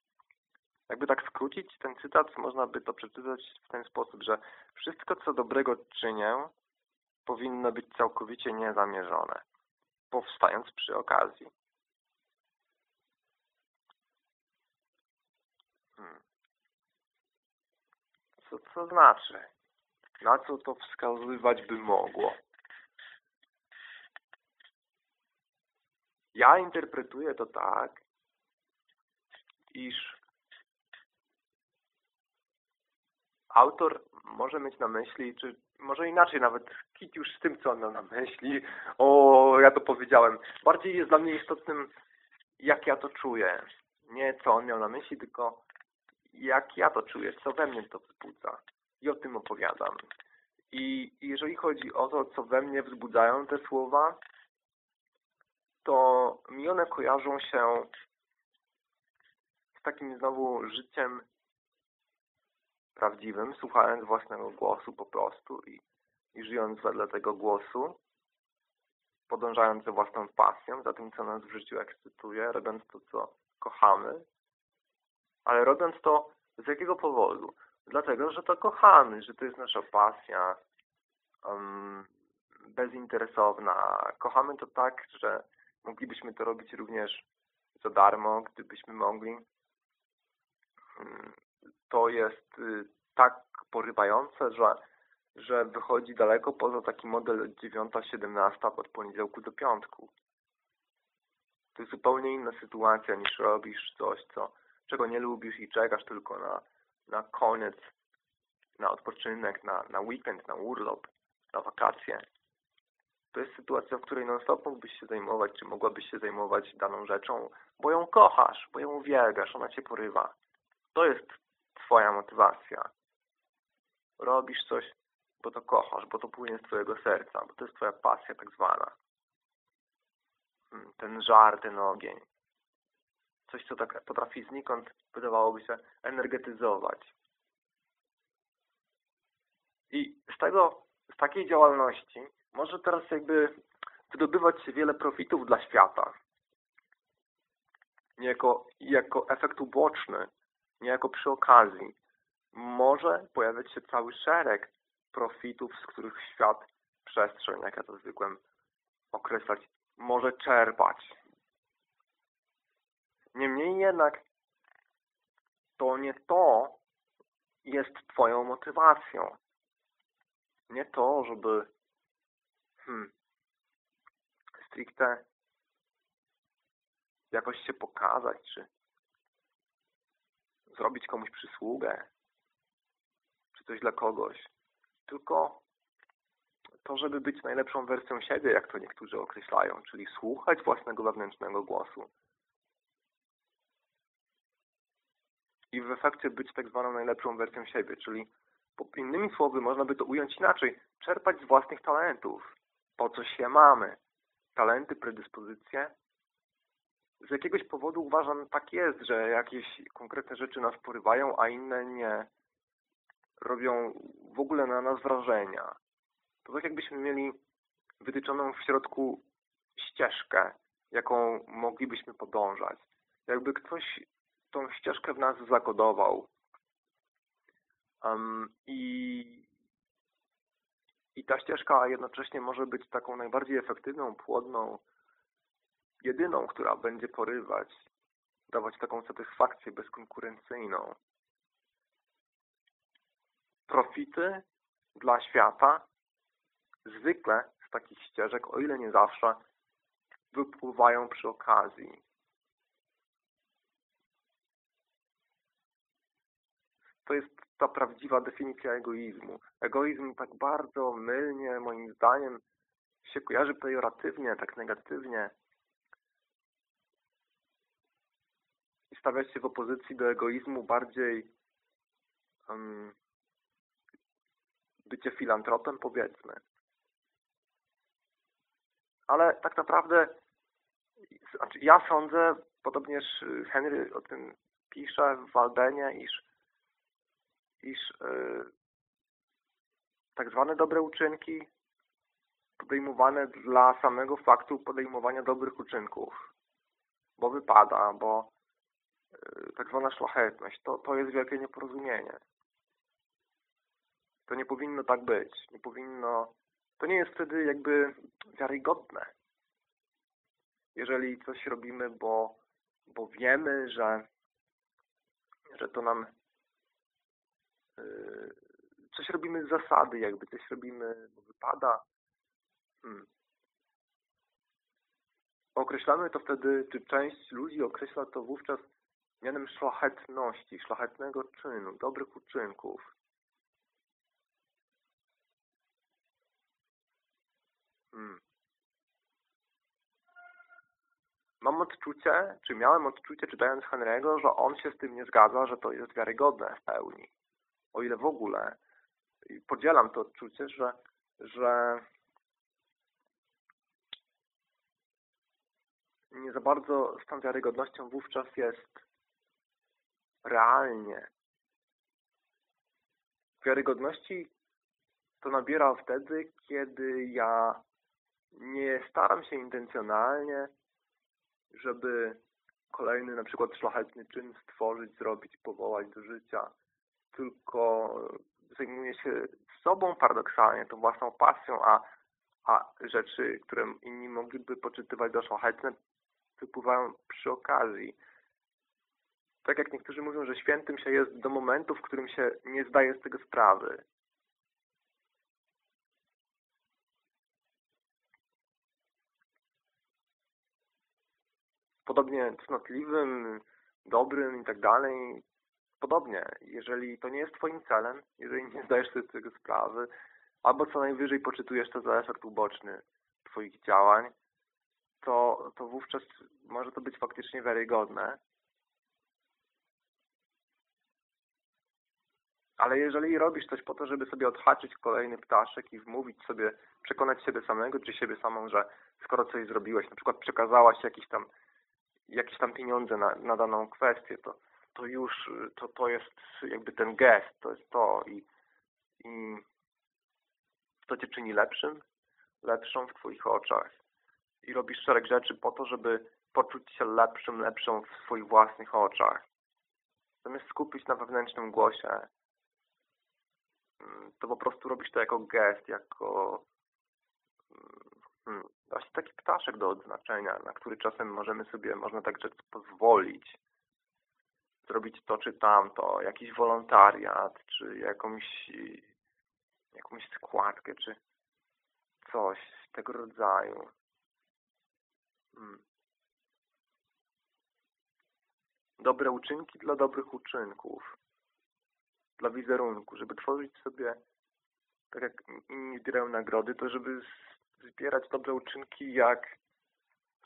jakby tak skrócić ten cytat, można by to przeczytać w ten sposób, że wszystko, co dobrego czynię, powinno być całkowicie niezamierzone, powstając przy okazji. Hmm. Co to znaczy? Na co to wskazywać by mogło? Ja interpretuję to tak, iż autor może mieć na myśli, czy może inaczej nawet, kit już z tym, co on miał na myśli, o, ja to powiedziałem. Bardziej jest dla mnie istotnym, jak ja to czuję. Nie co on miał na myśli, tylko jak ja to czuję, co we mnie to wzbudza. I o tym opowiadam. I jeżeli chodzi o to, co we mnie wzbudzają te słowa, to mi one kojarzą się z takim znowu życiem prawdziwym, słuchając własnego głosu po prostu i, i żyjąc wedle tego głosu, podążając za własną pasją, za tym, co nas w życiu ekscytuje, robiąc to, co kochamy, ale robiąc to z jakiego powodu? Dlatego, że to kochamy, że to jest nasza pasja um, bezinteresowna. Kochamy to tak, że moglibyśmy to robić również za darmo, gdybyśmy mogli. Um, to jest y, tak porywające, że, że wychodzi daleko poza taki model 9-17 od poniedziałku do piątku. To jest zupełnie inna sytuacja niż robisz coś, co, czego nie lubisz i czekasz tylko na, na koniec, na odpoczynek, na, na weekend, na urlop, na wakacje. To jest sytuacja, w której non-stop mógłbyś się zajmować, czy mogłabyś się zajmować daną rzeczą, bo ją kochasz, bo ją uwielbiasz, ona cię porywa. To jest twoja motywacja. Robisz coś, bo to kochasz, bo to płynie z twojego serca, bo to jest twoja pasja tak zwana. Mm, ten żar, ten ogień. Coś, co tak potrafi znikąd, wydawałoby się, energetyzować. I z tego, z takiej działalności może teraz jakby wydobywać się wiele profitów dla świata. Niejako jako efekt uboczny, niejako przy okazji. Może pojawiać się cały szereg profitów, z których świat, przestrzeń, jak ja to zwykłem określać, może czerpać. Niemniej jednak to nie to jest Twoją motywacją. Nie to, żeby hmm, stricte jakoś się pokazać, czy zrobić komuś przysługę, czy coś dla kogoś. Tylko to, żeby być najlepszą wersją siebie, jak to niektórzy określają, czyli słuchać własnego wewnętrznego głosu. I w efekcie być tak zwaną najlepszą wersją siebie, czyli innymi słowy można by to ująć inaczej, czerpać z własnych talentów, po co się mamy. Talenty, predyspozycje. Z jakiegoś powodu uważam, tak jest, że jakieś konkretne rzeczy nas porywają, a inne nie robią w ogóle na nas wrażenia. To tak jakbyśmy mieli wytyczoną w środku ścieżkę, jaką moglibyśmy podążać. Jakby ktoś tą ścieżkę w nas zakodował. Um, I i ta ścieżka jednocześnie może być taką najbardziej efektywną, płodną, jedyną, która będzie porywać, dawać taką satysfakcję bezkonkurencyjną. Profity dla świata zwykle z takich ścieżek, o ile nie zawsze, wypływają przy okazji. To jest ta prawdziwa definicja egoizmu. Egoizm tak bardzo mylnie, moim zdaniem, się kojarzy pejoratywnie, tak negatywnie. I stawia się w opozycji do egoizmu bardziej um, bycie filantropem, powiedzmy. Ale tak naprawdę znaczy ja sądzę, podobnież Henry o tym pisze w Waldenie, iż iż yy, tak zwane dobre uczynki podejmowane dla samego faktu podejmowania dobrych uczynków, bo wypada, bo tak zwana szlachetność, to, to jest wielkie nieporozumienie. To nie powinno tak być. Nie powinno... To nie jest wtedy jakby wiarygodne. Jeżeli coś robimy, bo, bo wiemy, że, że to nam Yy, coś robimy z zasady, jakby coś robimy, bo wypada. Hmm. Określamy to wtedy, czy część ludzi określa to wówczas mianem szlachetności, szlachetnego czynu, dobrych uczynków. Hmm. Mam odczucie, czy miałem odczucie, czytając Henry'ego, że on się z tym nie zgadza, że to jest wiarygodne w pełni o ile w ogóle podzielam to odczucie, że, że nie za bardzo z tą wiarygodnością wówczas jest realnie. Wiarygodności to nabiera wtedy, kiedy ja nie staram się intencjonalnie, żeby kolejny na przykład szlachetny czyn stworzyć, zrobić, powołać do życia, tylko zajmuje się sobą paradoksalnie, tą własną pasją, a, a rzeczy, które inni mogliby poczytywać za szlachetne, wypływają przy okazji. Tak jak niektórzy mówią, że świętym się jest do momentu, w którym się nie zdaje z tego sprawy. Podobnie cnotliwym, dobrym i tak dalej. Podobnie, jeżeli to nie jest Twoim celem, jeżeli nie zdajesz sobie z tego sprawy, albo co najwyżej poczytujesz to za efekt uboczny Twoich działań, to, to wówczas może to być faktycznie wiarygodne. Ale jeżeli robisz coś po to, żeby sobie odhaczyć kolejny ptaszek i wmówić sobie, przekonać siebie samego czy siebie samą, że skoro coś zrobiłeś, na przykład przekazałaś jakieś tam, jakieś tam pieniądze na, na daną kwestię, to, to już to, to jest jakby ten gest, to jest to i, i to cię czyni lepszym, lepszą w Twoich oczach i robisz szereg rzeczy po to, żeby poczuć się lepszym, lepszą w swoich własnych oczach. Zamiast skupić na wewnętrznym głosie, to po prostu robisz to jako gest, jako hmm, właśnie taki ptaszek do odznaczenia, na który czasem możemy sobie, można tak rzec, pozwolić. Zrobić to czy tamto, jakiś wolontariat, czy jakąś, jakąś składkę, czy coś tego rodzaju. Hmm. Dobre uczynki dla dobrych uczynków. Dla wizerunku, żeby tworzyć sobie, tak jak inni zbierają nagrody, to żeby zbierać dobre uczynki jak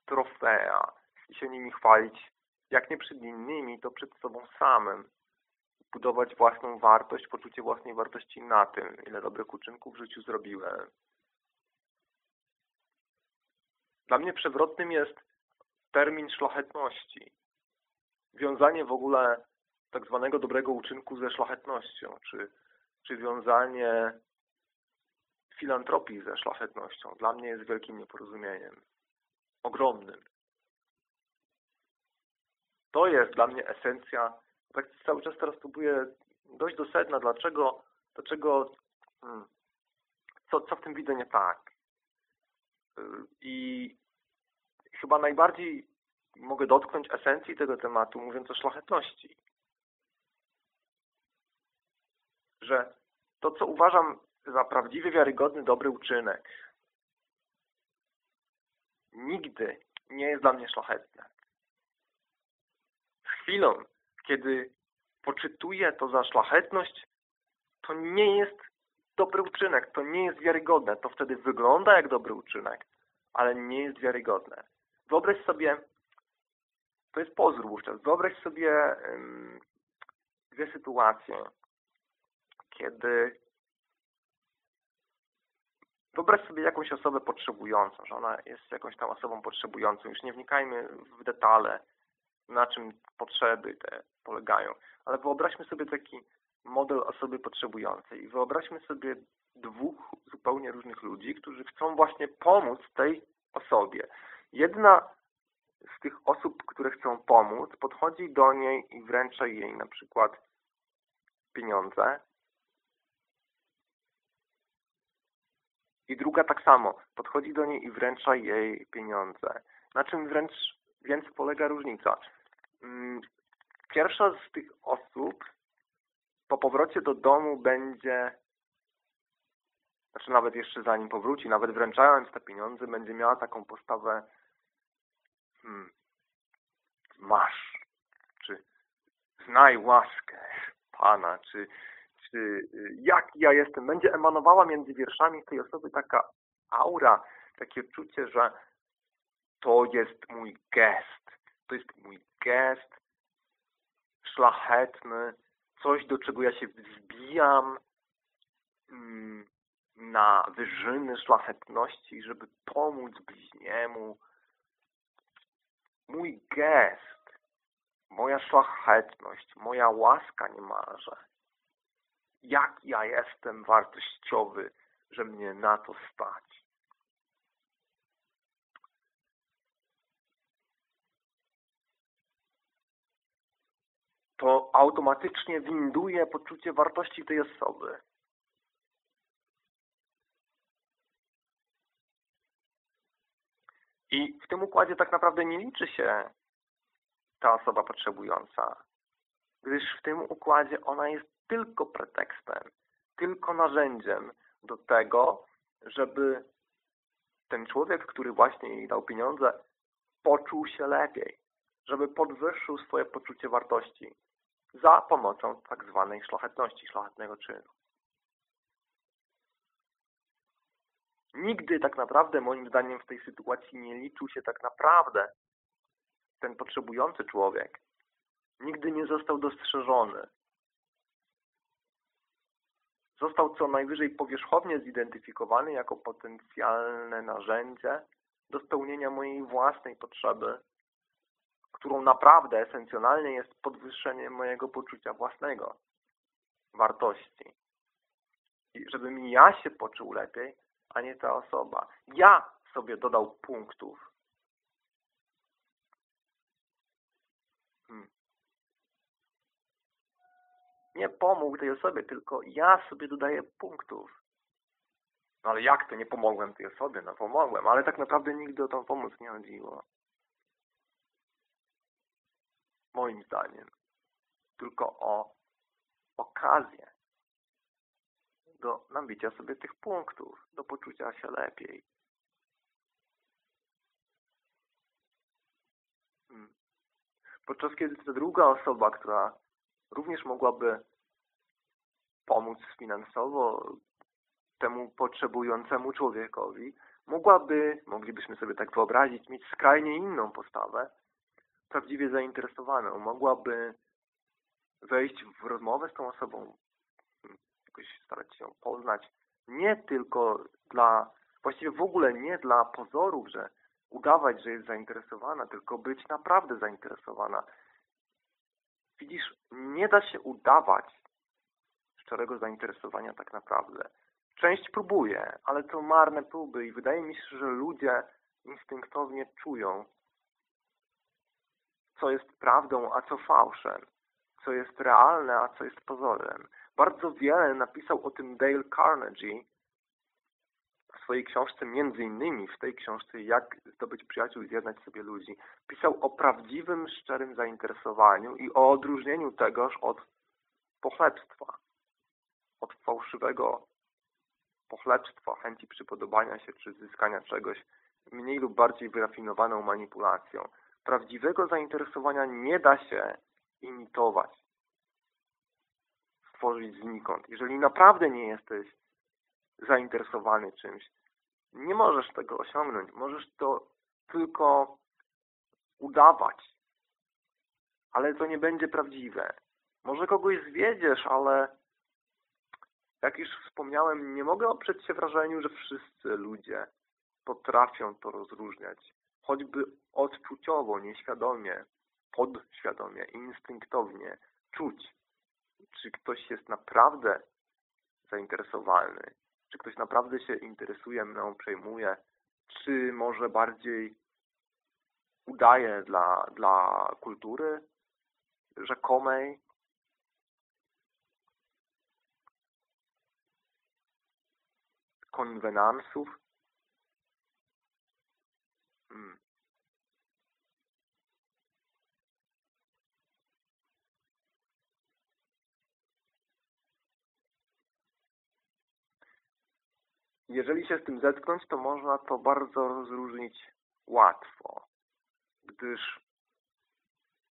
trofea i się nimi chwalić, jak nie przed innymi, to przed sobą samym. Budować własną wartość, poczucie własnej wartości na tym, ile dobrych uczynków w życiu zrobiłem. Dla mnie przewrotnym jest termin szlachetności. Wiązanie w ogóle tak zwanego dobrego uczynku ze szlachetnością, czy, czy wiązanie filantropii ze szlachetnością. Dla mnie jest wielkim nieporozumieniem. Ogromnym. To jest dla mnie esencja. Tak cały czas teraz próbuję dojść do sedna, dlaczego, dlaczego hmm, co, co w tym widzę nie tak. I chyba najbardziej mogę dotknąć esencji tego tematu, mówiąc o szlachetności. Że to, co uważam za prawdziwie wiarygodny, dobry uczynek, nigdy nie jest dla mnie szlachetne. Z chwilą, kiedy poczytuję to za szlachetność, to nie jest dobry uczynek, to nie jest wiarygodne. To wtedy wygląda jak dobry uczynek, ale nie jest wiarygodne. Wyobraź sobie, to jest pozór wówczas, wyobraź sobie um, dwie sytuacje, kiedy wyobraź sobie jakąś osobę potrzebującą, że ona jest jakąś tam osobą potrzebującą. Już nie wnikajmy w detale, na czym potrzeby te polegają, ale wyobraźmy sobie taki model osoby potrzebującej i wyobraźmy sobie dwóch zupełnie różnych ludzi, którzy chcą właśnie pomóc tej osobie. Jedna z tych osób, które chcą pomóc, podchodzi do niej i wręcza jej na przykład pieniądze. I druga tak samo, podchodzi do niej i wręcza jej pieniądze. Na czym wręcz więc polega różnica? Mm, pierwsza z tych osób po powrocie do domu będzie znaczy nawet jeszcze zanim powróci, nawet wręczając te pieniądze, będzie miała taką postawę hmm, masz, czy znaj łaskę Pana, czy, czy y, ja jestem. Będzie emanowała między wierszami tej osoby taka aura, takie czucie, że to jest mój gest, to jest mój gest szlachetny, coś, do czego ja się wzbijam mm, na wyżyny szlachetności, żeby pomóc bliźniemu, mój gest, moja szlachetność, moja łaska niemalże. Jak ja jestem wartościowy, że mnie na to stać. To automatycznie winduje poczucie wartości tej osoby. I w tym układzie tak naprawdę nie liczy się ta osoba potrzebująca, gdyż w tym układzie ona jest tylko pretekstem, tylko narzędziem do tego, żeby ten człowiek, który właśnie jej dał pieniądze, poczuł się lepiej. żeby podwyższył swoje poczucie wartości za pomocą tak zwanej szlachetności, szlachetnego czynu. Nigdy tak naprawdę, moim zdaniem, w tej sytuacji nie liczył się tak naprawdę ten potrzebujący człowiek. Nigdy nie został dostrzeżony. Został co najwyżej powierzchownie zidentyfikowany jako potencjalne narzędzie do spełnienia mojej własnej potrzeby, którą naprawdę esencjonalnie jest podwyższenie mojego poczucia własnego, wartości. I żebym ja się poczuł lepiej, a nie ta osoba. Ja sobie dodał punktów. Hmm. Nie pomógł tej osobie, tylko ja sobie dodaję punktów. No ale jak to nie pomogłem tej osobie? No pomogłem, ale tak naprawdę nigdy o tą pomoc nie chodziło. Moim zdaniem. Tylko o okazję do nabicia sobie tych punktów, do poczucia się lepiej. Hmm. Podczas kiedy ta druga osoba, która również mogłaby pomóc finansowo temu potrzebującemu człowiekowi, mogłaby, moglibyśmy sobie tak wyobrazić, mieć skrajnie inną postawę, prawdziwie zainteresowaną. Mogłaby wejść w rozmowę z tą osobą, jakoś starać się ją poznać, nie tylko dla, właściwie w ogóle nie dla pozorów, że udawać, że jest zainteresowana, tylko być naprawdę zainteresowana. Widzisz, nie da się udawać szczerego zainteresowania tak naprawdę. Część próbuje, ale to marne próby i wydaje mi się, że ludzie instynktownie czują, co jest prawdą, a co fałszem, co jest realne, a co jest pozorem. Bardzo wiele napisał o tym Dale Carnegie w swojej książce, między innymi w tej książce Jak zdobyć przyjaciół i zjednać sobie ludzi. Pisał o prawdziwym, szczerym zainteresowaniu i o odróżnieniu tegoż od pochlebstwa, od fałszywego pochlebstwa, chęci przypodobania się czy zyskania czegoś mniej lub bardziej wyrafinowaną manipulacją. Prawdziwego zainteresowania nie da się imitować stworzyć znikąd. Jeżeli naprawdę nie jesteś zainteresowany czymś, nie możesz tego osiągnąć. Możesz to tylko udawać. Ale to nie będzie prawdziwe. Może kogoś zwiedziesz, ale jak już wspomniałem, nie mogę oprzeć się wrażeniu, że wszyscy ludzie potrafią to rozróżniać. Choćby odczuciowo, nieświadomie, podświadomie, instynktownie czuć, czy ktoś jest naprawdę zainteresowany, czy ktoś naprawdę się interesuje mną, przejmuje, czy może bardziej udaje dla, dla kultury rzekomej, konwenansów. Hmm. Jeżeli się z tym zetknąć, to można to bardzo rozróżnić łatwo, gdyż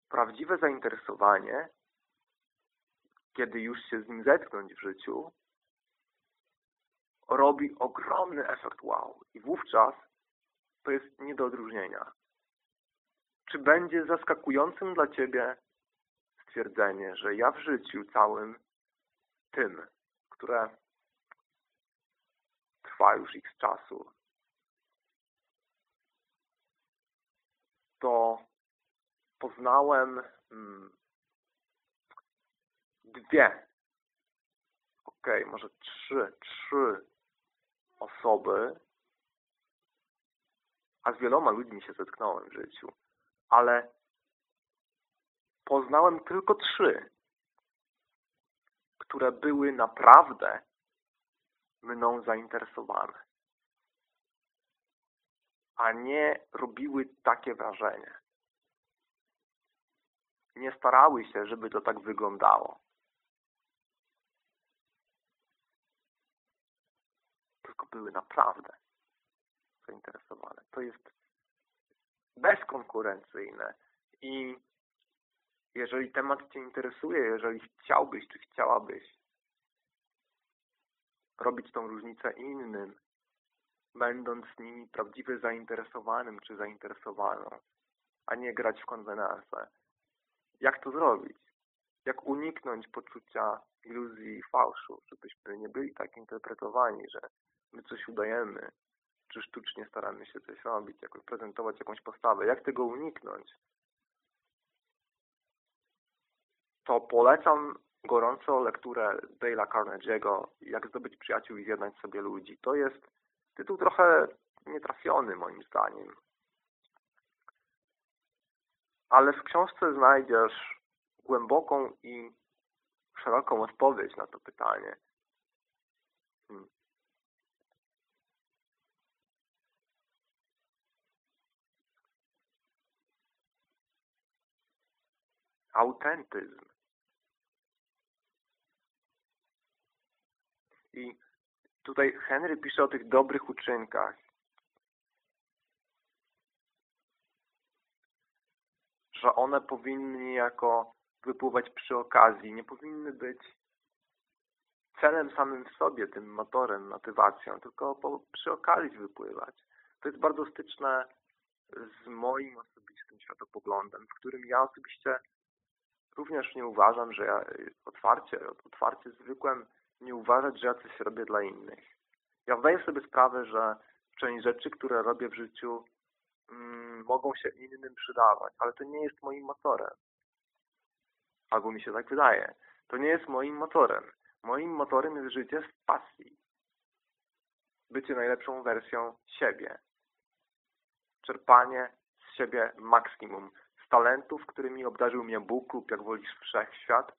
prawdziwe zainteresowanie, kiedy już się z nim zetknąć w życiu, robi ogromny efekt wow. I wówczas to jest nie do odróżnienia. Czy będzie zaskakującym dla Ciebie stwierdzenie, że ja w życiu całym tym, które trwa już ich czasu, to poznałem hmm, dwie, okay, może trzy, trzy osoby, a z wieloma ludźmi się zetknąłem w życiu, ale poznałem tylko trzy, które były naprawdę mną zainteresowane, a nie robiły takie wrażenie. Nie starały się, żeby to tak wyglądało. Tylko były naprawdę zainteresowane. To jest bezkonkurencyjne I jeżeli temat Cię interesuje, jeżeli chciałbyś czy chciałabyś robić tą różnicę innym, będąc nimi prawdziwie zainteresowanym czy zainteresowaną, a nie grać w konwenansę. Jak to zrobić? Jak uniknąć poczucia iluzji i fałszu, żebyśmy nie byli tak interpretowani, że my coś udajemy, czy sztucznie staramy się coś robić, jakoś prezentować jakąś postawę. Jak tego uniknąć? To polecam gorąco lekturę Dale'a Carnegie'ego Jak zdobyć przyjaciół i zjednać sobie ludzi. To jest tytuł trochę nietrafiony moim zdaniem. Ale w książce znajdziesz głęboką i szeroką odpowiedź na to pytanie. Hmm. Autentyzm. I tutaj Henry pisze o tych dobrych uczynkach. Że one powinny jako wypływać przy okazji, nie powinny być celem samym w sobie, tym motorem, motywacją, tylko po, przy okazji wypływać. To jest bardzo styczne z moim osobistym światopoglądem, w którym ja osobiście również nie uważam, że ja otwarcie, otwarcie zwykłem nie uważać, że ja coś robię dla innych. Ja zdaję sobie sprawę, że część rzeczy, które robię w życiu mm, mogą się innym przydawać, ale to nie jest moim motorem. Albo mi się tak wydaje. To nie jest moim motorem. Moim motorem jest życie z pasji. Bycie najlepszą wersją siebie. Czerpanie z siebie maksimum. Z talentów, którymi obdarzył mnie Bóg lub jak wolisz wszechświat.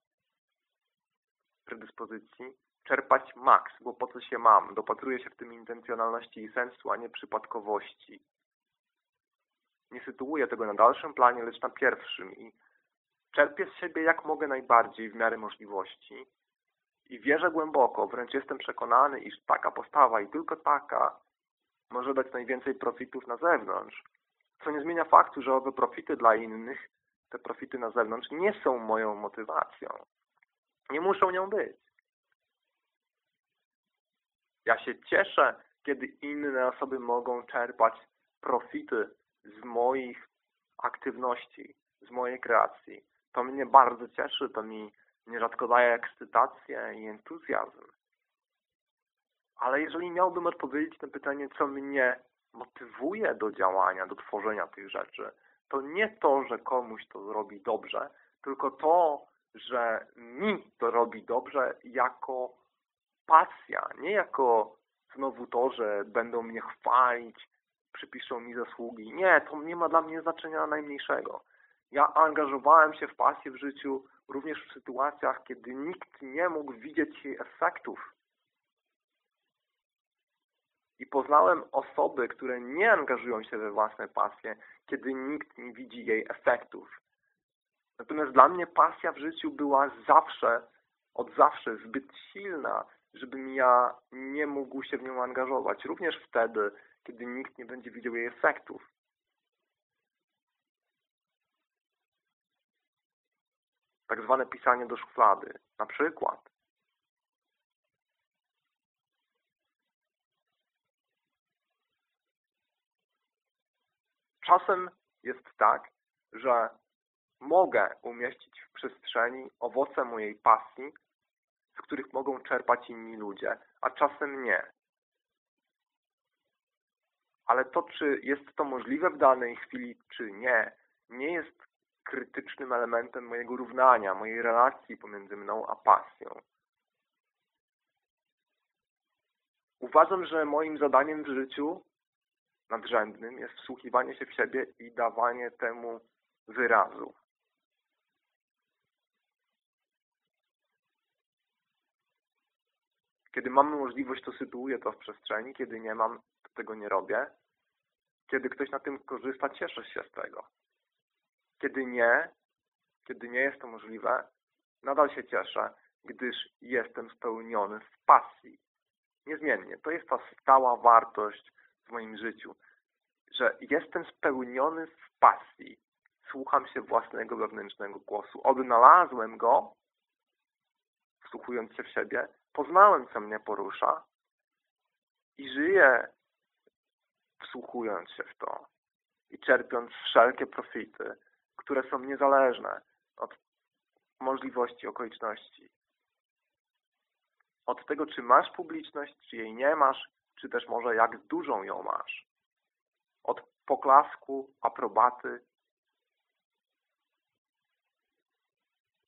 Predyspozycji. Czerpać maks, bo po co się mam? Dopatruję się w tym intencjonalności i sensu, a nie przypadkowości. Nie sytuuję tego na dalszym planie, lecz na pierwszym i Czerpię z siebie jak mogę najbardziej w miarę możliwości i wierzę głęboko, wręcz jestem przekonany, iż taka postawa i tylko taka może dać najwięcej profitów na zewnątrz. Co nie zmienia faktu, że owe profity dla innych, te profity na zewnątrz nie są moją motywacją. Nie muszą nią być. Ja się cieszę, kiedy inne osoby mogą czerpać profity z moich aktywności, z mojej kreacji. To mnie bardzo cieszy, to mi nierzadko daje ekscytację i entuzjazm. Ale jeżeli miałbym odpowiedzieć na pytanie, co mnie motywuje do działania, do tworzenia tych rzeczy, to nie to, że komuś to zrobi dobrze, tylko to, że mi to robi dobrze jako pasja, nie jako znowu to, że będą mnie chwalić, przypiszą mi zasługi. Nie, to nie ma dla mnie znaczenia najmniejszego. Ja angażowałem się w pasję w życiu również w sytuacjach, kiedy nikt nie mógł widzieć jej efektów. I poznałem osoby, które nie angażują się we własne pasje, kiedy nikt nie widzi jej efektów. Natomiast dla mnie pasja w życiu była zawsze, od zawsze zbyt silna, żebym ja nie mógł się w nią angażować. Również wtedy, kiedy nikt nie będzie widział jej efektów. tak zwane pisanie do szuflady. Na przykład czasem jest tak, że mogę umieścić w przestrzeni owoce mojej pasji, z których mogą czerpać inni ludzie, a czasem nie. Ale to, czy jest to możliwe w danej chwili, czy nie, nie jest krytycznym elementem mojego równania, mojej relacji pomiędzy mną a pasją. Uważam, że moim zadaniem w życiu nadrzędnym jest wsłuchiwanie się w siebie i dawanie temu wyrazu. Kiedy mam możliwość, to sytuuję to w przestrzeni, kiedy nie mam, to tego nie robię. Kiedy ktoś na tym korzysta, cieszę się z tego. Kiedy nie, kiedy nie jest to możliwe, nadal się cieszę, gdyż jestem spełniony w pasji. Niezmiennie. To jest ta stała wartość w moim życiu, że jestem spełniony w pasji. słucham się własnego wewnętrznego głosu. Odnalazłem go, wsłuchując się w siebie, poznałem, co mnie porusza i żyję wsłuchując się w to i czerpiąc wszelkie profity, które są niezależne od możliwości okoliczności. Od tego, czy masz publiczność, czy jej nie masz, czy też może jak dużą ją masz. Od poklasku, aprobaty,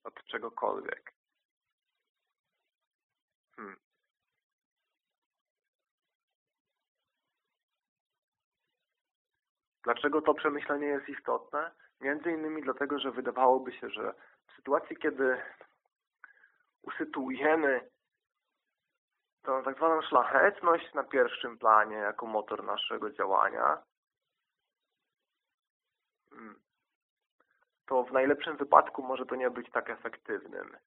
od czegokolwiek. Hmm. Dlaczego to przemyślenie jest istotne? Między innymi dlatego, że wydawałoby się, że w sytuacji, kiedy usytuujemy tą tak zwaną szlachetność na pierwszym planie jako motor naszego działania, hmm, to w najlepszym wypadku może to nie być tak efektywnym.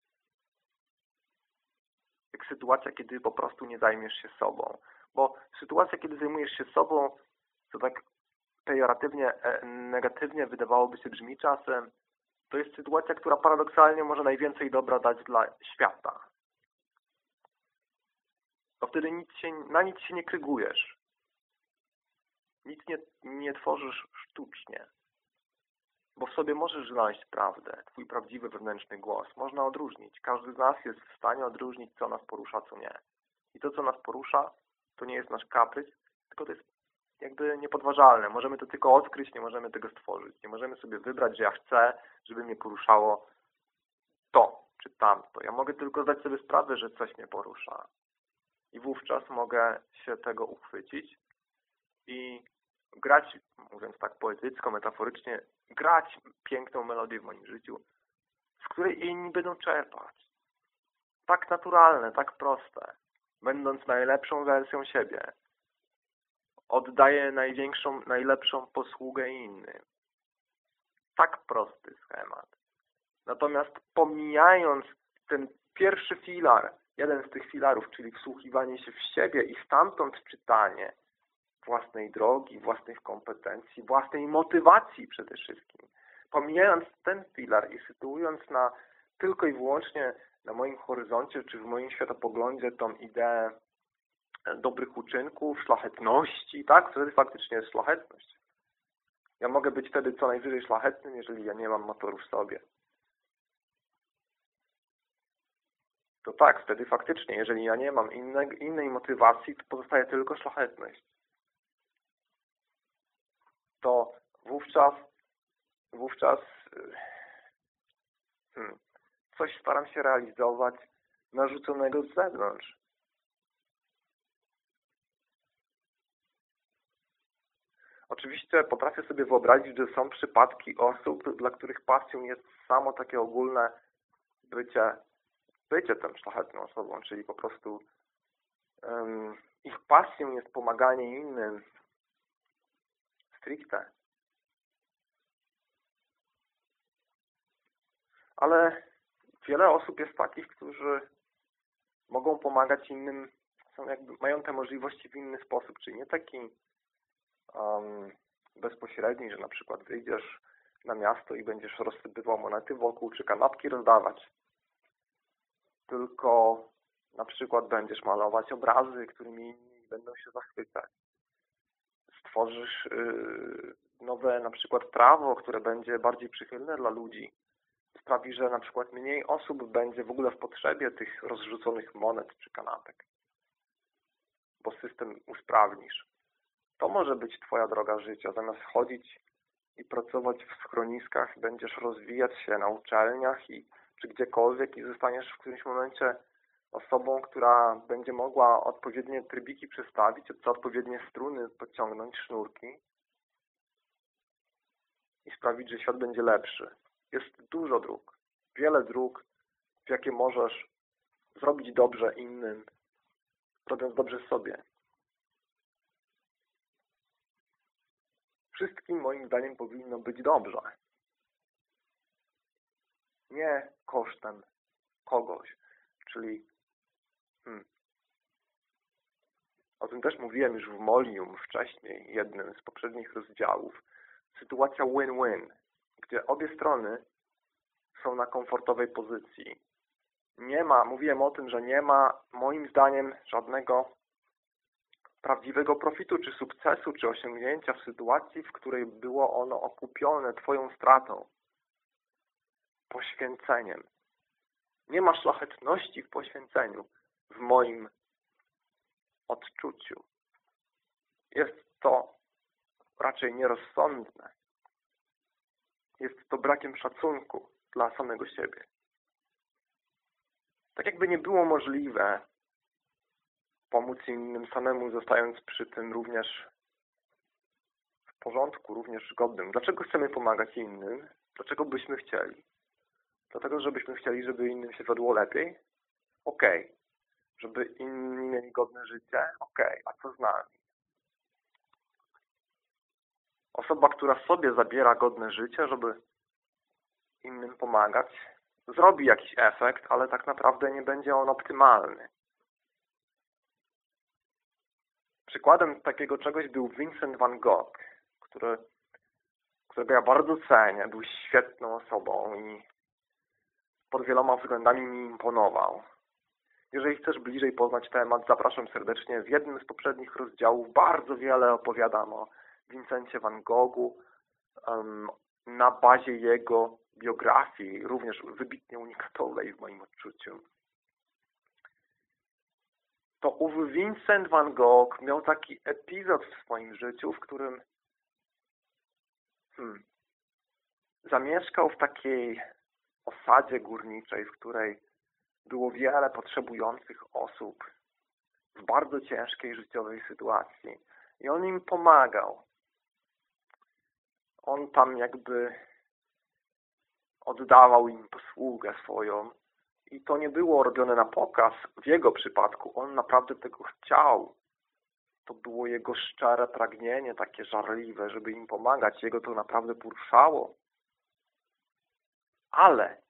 Jak sytuacja, kiedy po prostu nie zajmiesz się sobą. Bo sytuacja, kiedy zajmujesz się sobą, to tak pejoratywnie, e, negatywnie wydawałoby się brzmi czasem, to jest sytuacja, która paradoksalnie może najwięcej dobra dać dla świata. Bo wtedy nic się, na nic się nie krygujesz. Nic nie, nie tworzysz sztucznie. Bo w sobie możesz znaleźć prawdę, twój prawdziwy wewnętrzny głos. Można odróżnić. Każdy z nas jest w stanie odróżnić, co nas porusza, co nie. I to, co nas porusza, to nie jest nasz kaprys, tylko to jest jakby niepodważalne. Możemy to tylko odkryć, nie możemy tego stworzyć. Nie możemy sobie wybrać, że ja chcę, żeby mnie poruszało to czy tamto. Ja mogę tylko zdać sobie sprawę, że coś mnie porusza. I wówczas mogę się tego uchwycić i grać, mówiąc tak poetycko, metaforycznie, grać piękną melodię w moim życiu, z której inni będą czerpać. Tak naturalne, tak proste. Będąc najlepszą wersją siebie, oddaje największą, najlepszą posługę innym. Tak prosty schemat. Natomiast pomijając ten pierwszy filar, jeden z tych filarów, czyli wsłuchiwanie się w siebie i stamtąd czytanie własnej drogi, własnych kompetencji, własnej motywacji przede wszystkim. Pomijając ten filar i sytuując na tylko i wyłącznie na moim horyzoncie, czy w moim światopoglądzie tą ideę dobrych uczynków, szlachetności, tak? Wtedy faktycznie jest szlachetność. Ja mogę być wtedy co najwyżej szlachetnym, jeżeli ja nie mam motoru w sobie. To tak, wtedy faktycznie, jeżeli ja nie mam inne, innej motywacji, to pozostaje tylko szlachetność. To wówczas wówczas hmm, coś staram się realizować narzuconego z zewnątrz. Oczywiście potrafię sobie wyobrazić, że są przypadki osób, dla których pasją jest samo takie ogólne bycie, bycie tą szlachetną osobą, czyli po prostu um, ich pasją jest pomaganie innym stricte. Ale wiele osób jest takich, którzy mogą pomagać innym, są jakby, mają te możliwości w inny sposób, czyli nie taki um, bezpośredni, że na przykład wyjdziesz na miasto i będziesz rozsypywał monety wokół, czy kanapki rozdawać. Tylko na przykład będziesz malować obrazy, którymi inni będą się zachwycać. Stworzysz yy, nowe na przykład prawo, które będzie bardziej przychylne dla ludzi. Sprawi, że na przykład mniej osób będzie w ogóle w potrzebie tych rozrzuconych monet czy kanapek. Bo system usprawnisz. To może być Twoja droga życia. Zamiast chodzić i pracować w schroniskach, będziesz rozwijać się na uczelniach i czy gdziekolwiek i zostaniesz w którymś momencie osobą, która będzie mogła odpowiednie trybiki przestawić, odpowiednie struny podciągnąć, sznurki i sprawić, że świat będzie lepszy. Jest dużo dróg, wiele dróg, w jakie możesz zrobić dobrze innym, robiąc dobrze sobie. Wszystkim moim zdaniem powinno być dobrze. Nie kosztem kogoś. Czyli hmm, o tym też mówiłem już w Molium wcześniej, jednym z poprzednich rozdziałów. Sytuacja win-win. gdzie obie strony są na komfortowej pozycji. Nie ma, mówiłem o tym, że nie ma moim zdaniem żadnego prawdziwego profitu, czy sukcesu, czy osiągnięcia w sytuacji, w której było ono okupione Twoją stratą, poświęceniem. Nie ma szlachetności w poświęceniu, w moim odczuciu. Jest to raczej nierozsądne. Jest to brakiem szacunku dla samego siebie. Tak jakby nie było możliwe pomóc innym samemu, zostając przy tym również w porządku, również godnym. Dlaczego chcemy pomagać innym? Dlaczego byśmy chcieli? Dlatego, żebyśmy chcieli, żeby innym się wiodło lepiej? Okej. Okay. Żeby inni mieli godne życie? Okej. Okay. A co z nami? Osoba, która sobie zabiera godne życie, żeby innym pomagać, zrobi jakiś efekt, ale tak naprawdę nie będzie on optymalny. Przykładem takiego czegoś był Vincent van Gogh, który, którego ja bardzo cenię, był świetną osobą i pod wieloma względami mi imponował. Jeżeli chcesz bliżej poznać temat, zapraszam serdecznie. W jednym z poprzednich rozdziałów bardzo wiele opowiadam o Vincencie van Goghu um, na bazie jego biografii, również wybitnie unikatowej w moim odczuciu. To ów Vincent van Gogh miał taki epizod w swoim życiu, w którym hmm, zamieszkał w takiej osadzie górniczej, w której było wiele potrzebujących osób w bardzo ciężkiej życiowej sytuacji. I on im pomagał. On tam jakby oddawał im posługę swoją. I to nie było robione na pokaz w jego przypadku. On naprawdę tego chciał. To było jego szczere pragnienie, takie żarliwe, żeby im pomagać. Jego to naprawdę poruszało. Ale,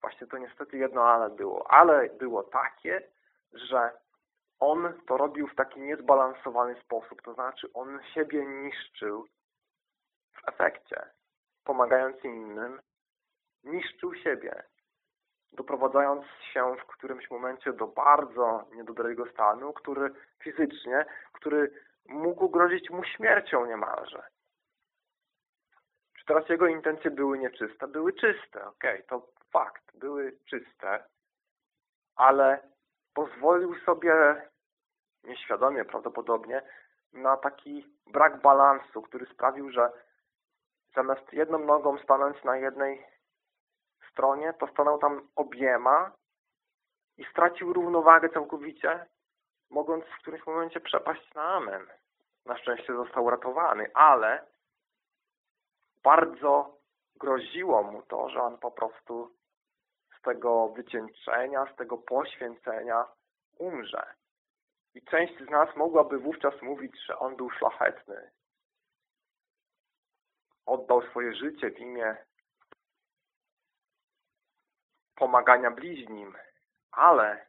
właśnie to niestety jedno ale było, ale było takie, że on to robił w taki niezbalansowany sposób, to znaczy on siebie niszczył w efekcie, pomagając innym, niszczył siebie, doprowadzając się w którymś momencie do bardzo niedobrego stanu, który fizycznie, który mógł grozić mu śmiercią niemalże teraz jego intencje były nieczyste? Były czyste, okej, okay, to fakt, były czyste, ale pozwolił sobie nieświadomie prawdopodobnie na taki brak balansu, który sprawił, że zamiast jedną nogą stanąć na jednej stronie, to stanął tam obiema i stracił równowagę całkowicie, mogąc w którymś momencie przepaść na amen. Na szczęście został ratowany, ale bardzo groziło mu to, że on po prostu z tego wycieńczenia, z tego poświęcenia umrze. I część z nas mogłaby wówczas mówić, że on był szlachetny. Oddał swoje życie w imię pomagania bliźnim. Ale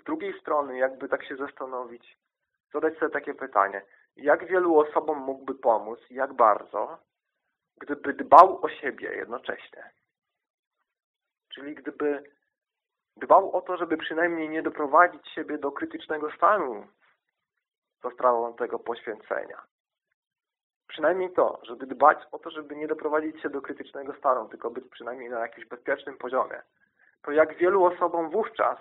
z drugiej strony, jakby tak się zastanowić, zadać sobie takie pytanie. Jak wielu osobom mógłby pomóc, jak bardzo, gdyby dbał o siebie jednocześnie. Czyli gdyby dbał o to, żeby przynajmniej nie doprowadzić siebie do krytycznego stanu za sprawą tego poświęcenia. Przynajmniej to, żeby dbać o to, żeby nie doprowadzić się do krytycznego stanu, tylko być przynajmniej na jakimś bezpiecznym poziomie. To jak wielu osobom wówczas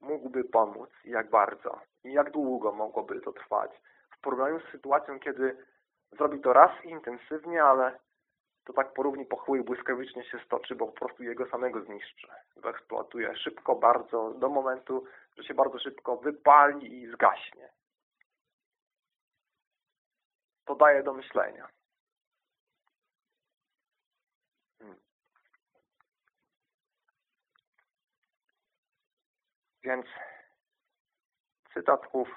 mógłby pomóc i jak bardzo i jak długo mogłoby to trwać w porównaniu z sytuacją, kiedy zrobi to raz intensywnie, ale to tak porówni pochły błyskawicznie się stoczy, bo po prostu jego samego zniszczy. Wyeksploatuje szybko, bardzo, do momentu, że się bardzo szybko wypali i zgaśnie. To daje do myślenia. Hmm. Więc cytatów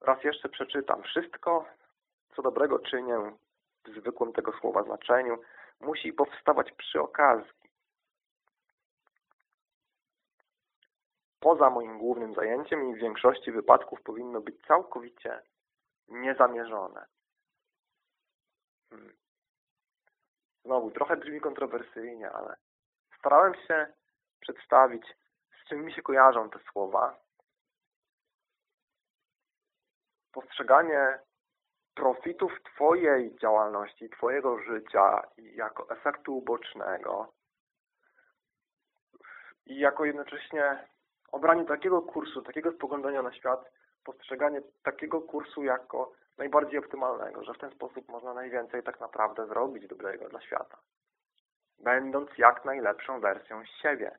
raz jeszcze przeczytam. Wszystko, co dobrego czynię, w zwykłym tego słowa znaczeniu, musi powstawać przy okazji. Poza moim głównym zajęciem i w większości wypadków powinno być całkowicie niezamierzone. Hmm. Znowu, trochę brzmi kontrowersyjnie, ale starałem się przedstawić, z czym mi się kojarzą te słowa. Postrzeganie profitów Twojej działalności, Twojego życia jako efektu ubocznego i jako jednocześnie obranie takiego kursu, takiego spoglądania na świat, postrzeganie takiego kursu jako najbardziej optymalnego, że w ten sposób można najwięcej tak naprawdę zrobić dobrego dla świata. Będąc jak najlepszą wersją siebie,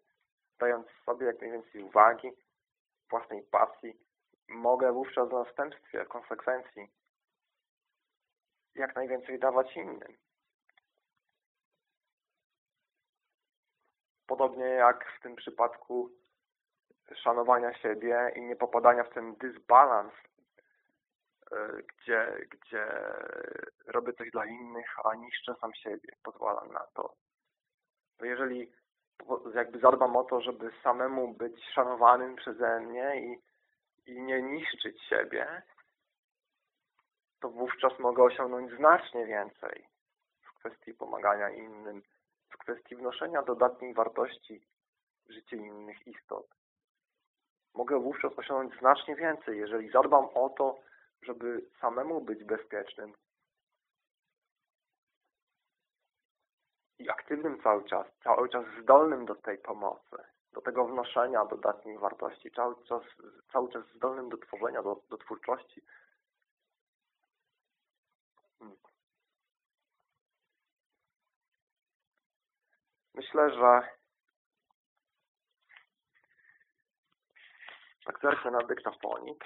dając sobie jak najwięcej uwagi, własnej pasji, mogę wówczas w następstwie, konsekwencji jak najwięcej dawać innym. Podobnie jak w tym przypadku szanowania siebie i nie popadania w ten dysbalans, e, gdzie, gdzie robię coś dla innych, a niszczę sam siebie, pozwalam na to. To jeżeli jakby zadbam o to, żeby samemu być szanowanym przeze mnie i, i nie niszczyć siebie, to wówczas mogę osiągnąć znacznie więcej w kwestii pomagania innym, w kwestii wnoszenia dodatniej wartości w życie innych istot. Mogę wówczas osiągnąć znacznie więcej, jeżeli zadbam o to, żeby samemu być bezpiecznym i aktywnym cały czas, cały czas zdolnym do tej pomocy, do tego wnoszenia dodatniej wartości, cały czas, cały czas zdolnym do tworzenia, do, do twórczości, Myślę, że zerknę na dyktafonik.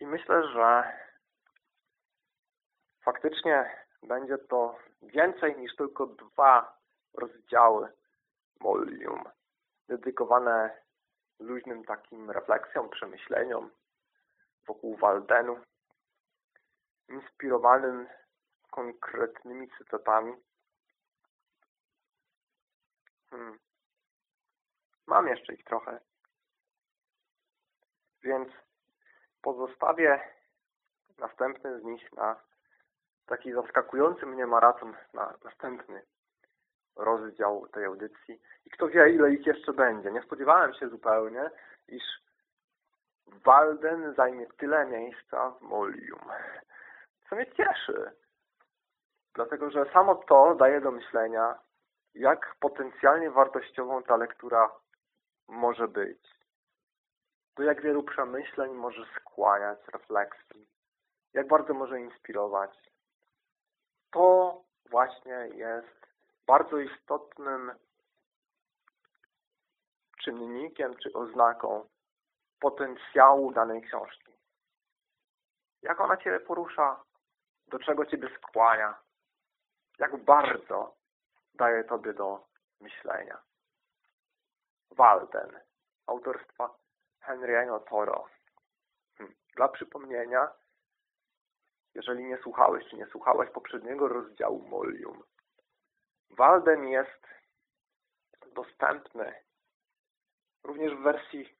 I myślę, że faktycznie będzie to więcej niż tylko dwa rozdziały Molium dedykowane luźnym takim refleksjom, przemyśleniom, wokół Waldenu, inspirowanym konkretnymi cytatami. Hmm. Mam jeszcze ich trochę. Więc pozostawię następny z nich na taki zaskakujący mnie maraton na następny rozdział tej audycji. I kto wie, ile ich jeszcze będzie. Nie spodziewałem się zupełnie, iż Walden zajmie tyle miejsca w Molium. Co mnie cieszy. Dlatego, że samo to daje do myślenia, jak potencjalnie wartościową ta lektura może być. Do jak wielu przemyśleń może skłaniać, refleksji. Jak bardzo może inspirować. To właśnie jest bardzo istotnym czynnikiem czy oznaką potencjału danej książki. Jak ona Cię porusza, do czego Ciebie skłania, jak bardzo daje Tobie do myślenia. Walden, autorstwa Henry'ego Toro. Hmm. Dla przypomnienia, jeżeli nie słuchałeś czy nie słuchałeś poprzedniego rozdziału Molium, Walden jest dostępny również w wersji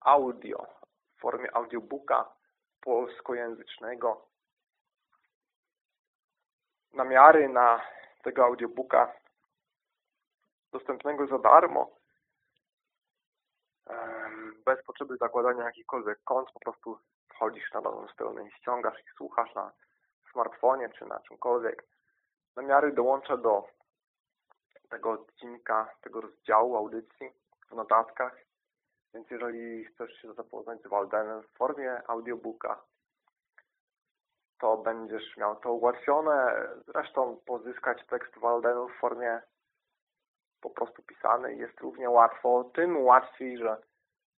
audio w formie audiobooka polskojęzycznego. Namiary na tego audiobooka dostępnego za darmo bez potrzeby zakładania jakichkolwiek kont, po prostu wchodzisz na nową stronę i ściągasz i słuchasz na smartfonie czy na czymkolwiek. Namiary dołączę do tego odcinka, tego rozdziału audycji w notatkach więc jeżeli chcesz się zapoznać z Waldenem w formie audiobooka, to będziesz miał to ułatwione. Zresztą pozyskać tekst Waldenu w formie po prostu pisanej jest równie łatwo. Tym łatwiej, że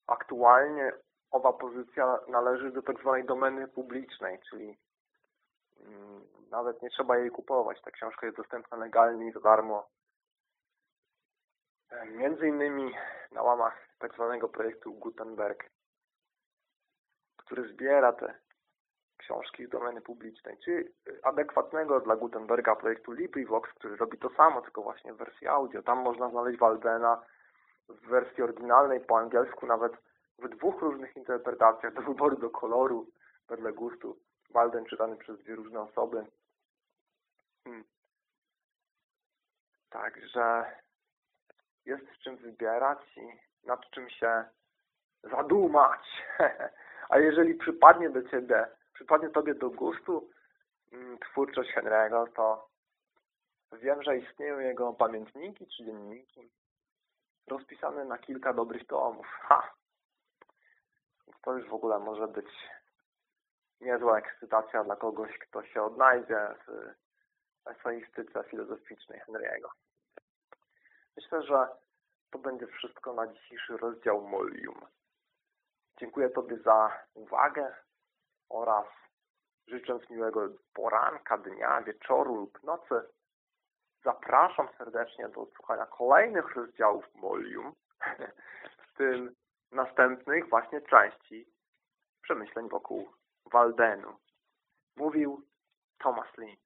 aktualnie owa pozycja należy do tak zwanej domeny publicznej, czyli mm, nawet nie trzeba jej kupować. Ta książka jest dostępna legalnie i za darmo Między innymi na łamach tak zwanego projektu Gutenberg, który zbiera te książki z domeny publicznej, czy adekwatnego dla Gutenberga projektu LibriVox, który robi to samo, tylko właśnie w wersji audio. Tam można znaleźć Waldena w wersji oryginalnej, po angielsku nawet w dwóch różnych interpretacjach, do wyboru, do koloru, wedle gustu. Walden czytany przez dwie różne osoby. Hmm. Także jest z czym wybierać i nad czym się zadumać. A jeżeli przypadnie do Ciebie, przypadnie Tobie do gustu mm, twórczość Henry'ego, to wiem, że istnieją jego pamiętniki czy dzienniki rozpisane na kilka dobrych tomów. Ha! To już w ogóle może być niezła ekscytacja dla kogoś, kto się odnajdzie w eseistyce filozoficznej Henry'ego. Myślę, że to będzie wszystko na dzisiejszy rozdział Molium. Dziękuję Tobie za uwagę oraz życząc miłego poranka, dnia, wieczoru lub nocy zapraszam serdecznie do odsłuchania kolejnych rozdziałów Molium, w tym następnych właśnie części przemyśleń wokół Waldenu. Mówił Thomas Lee.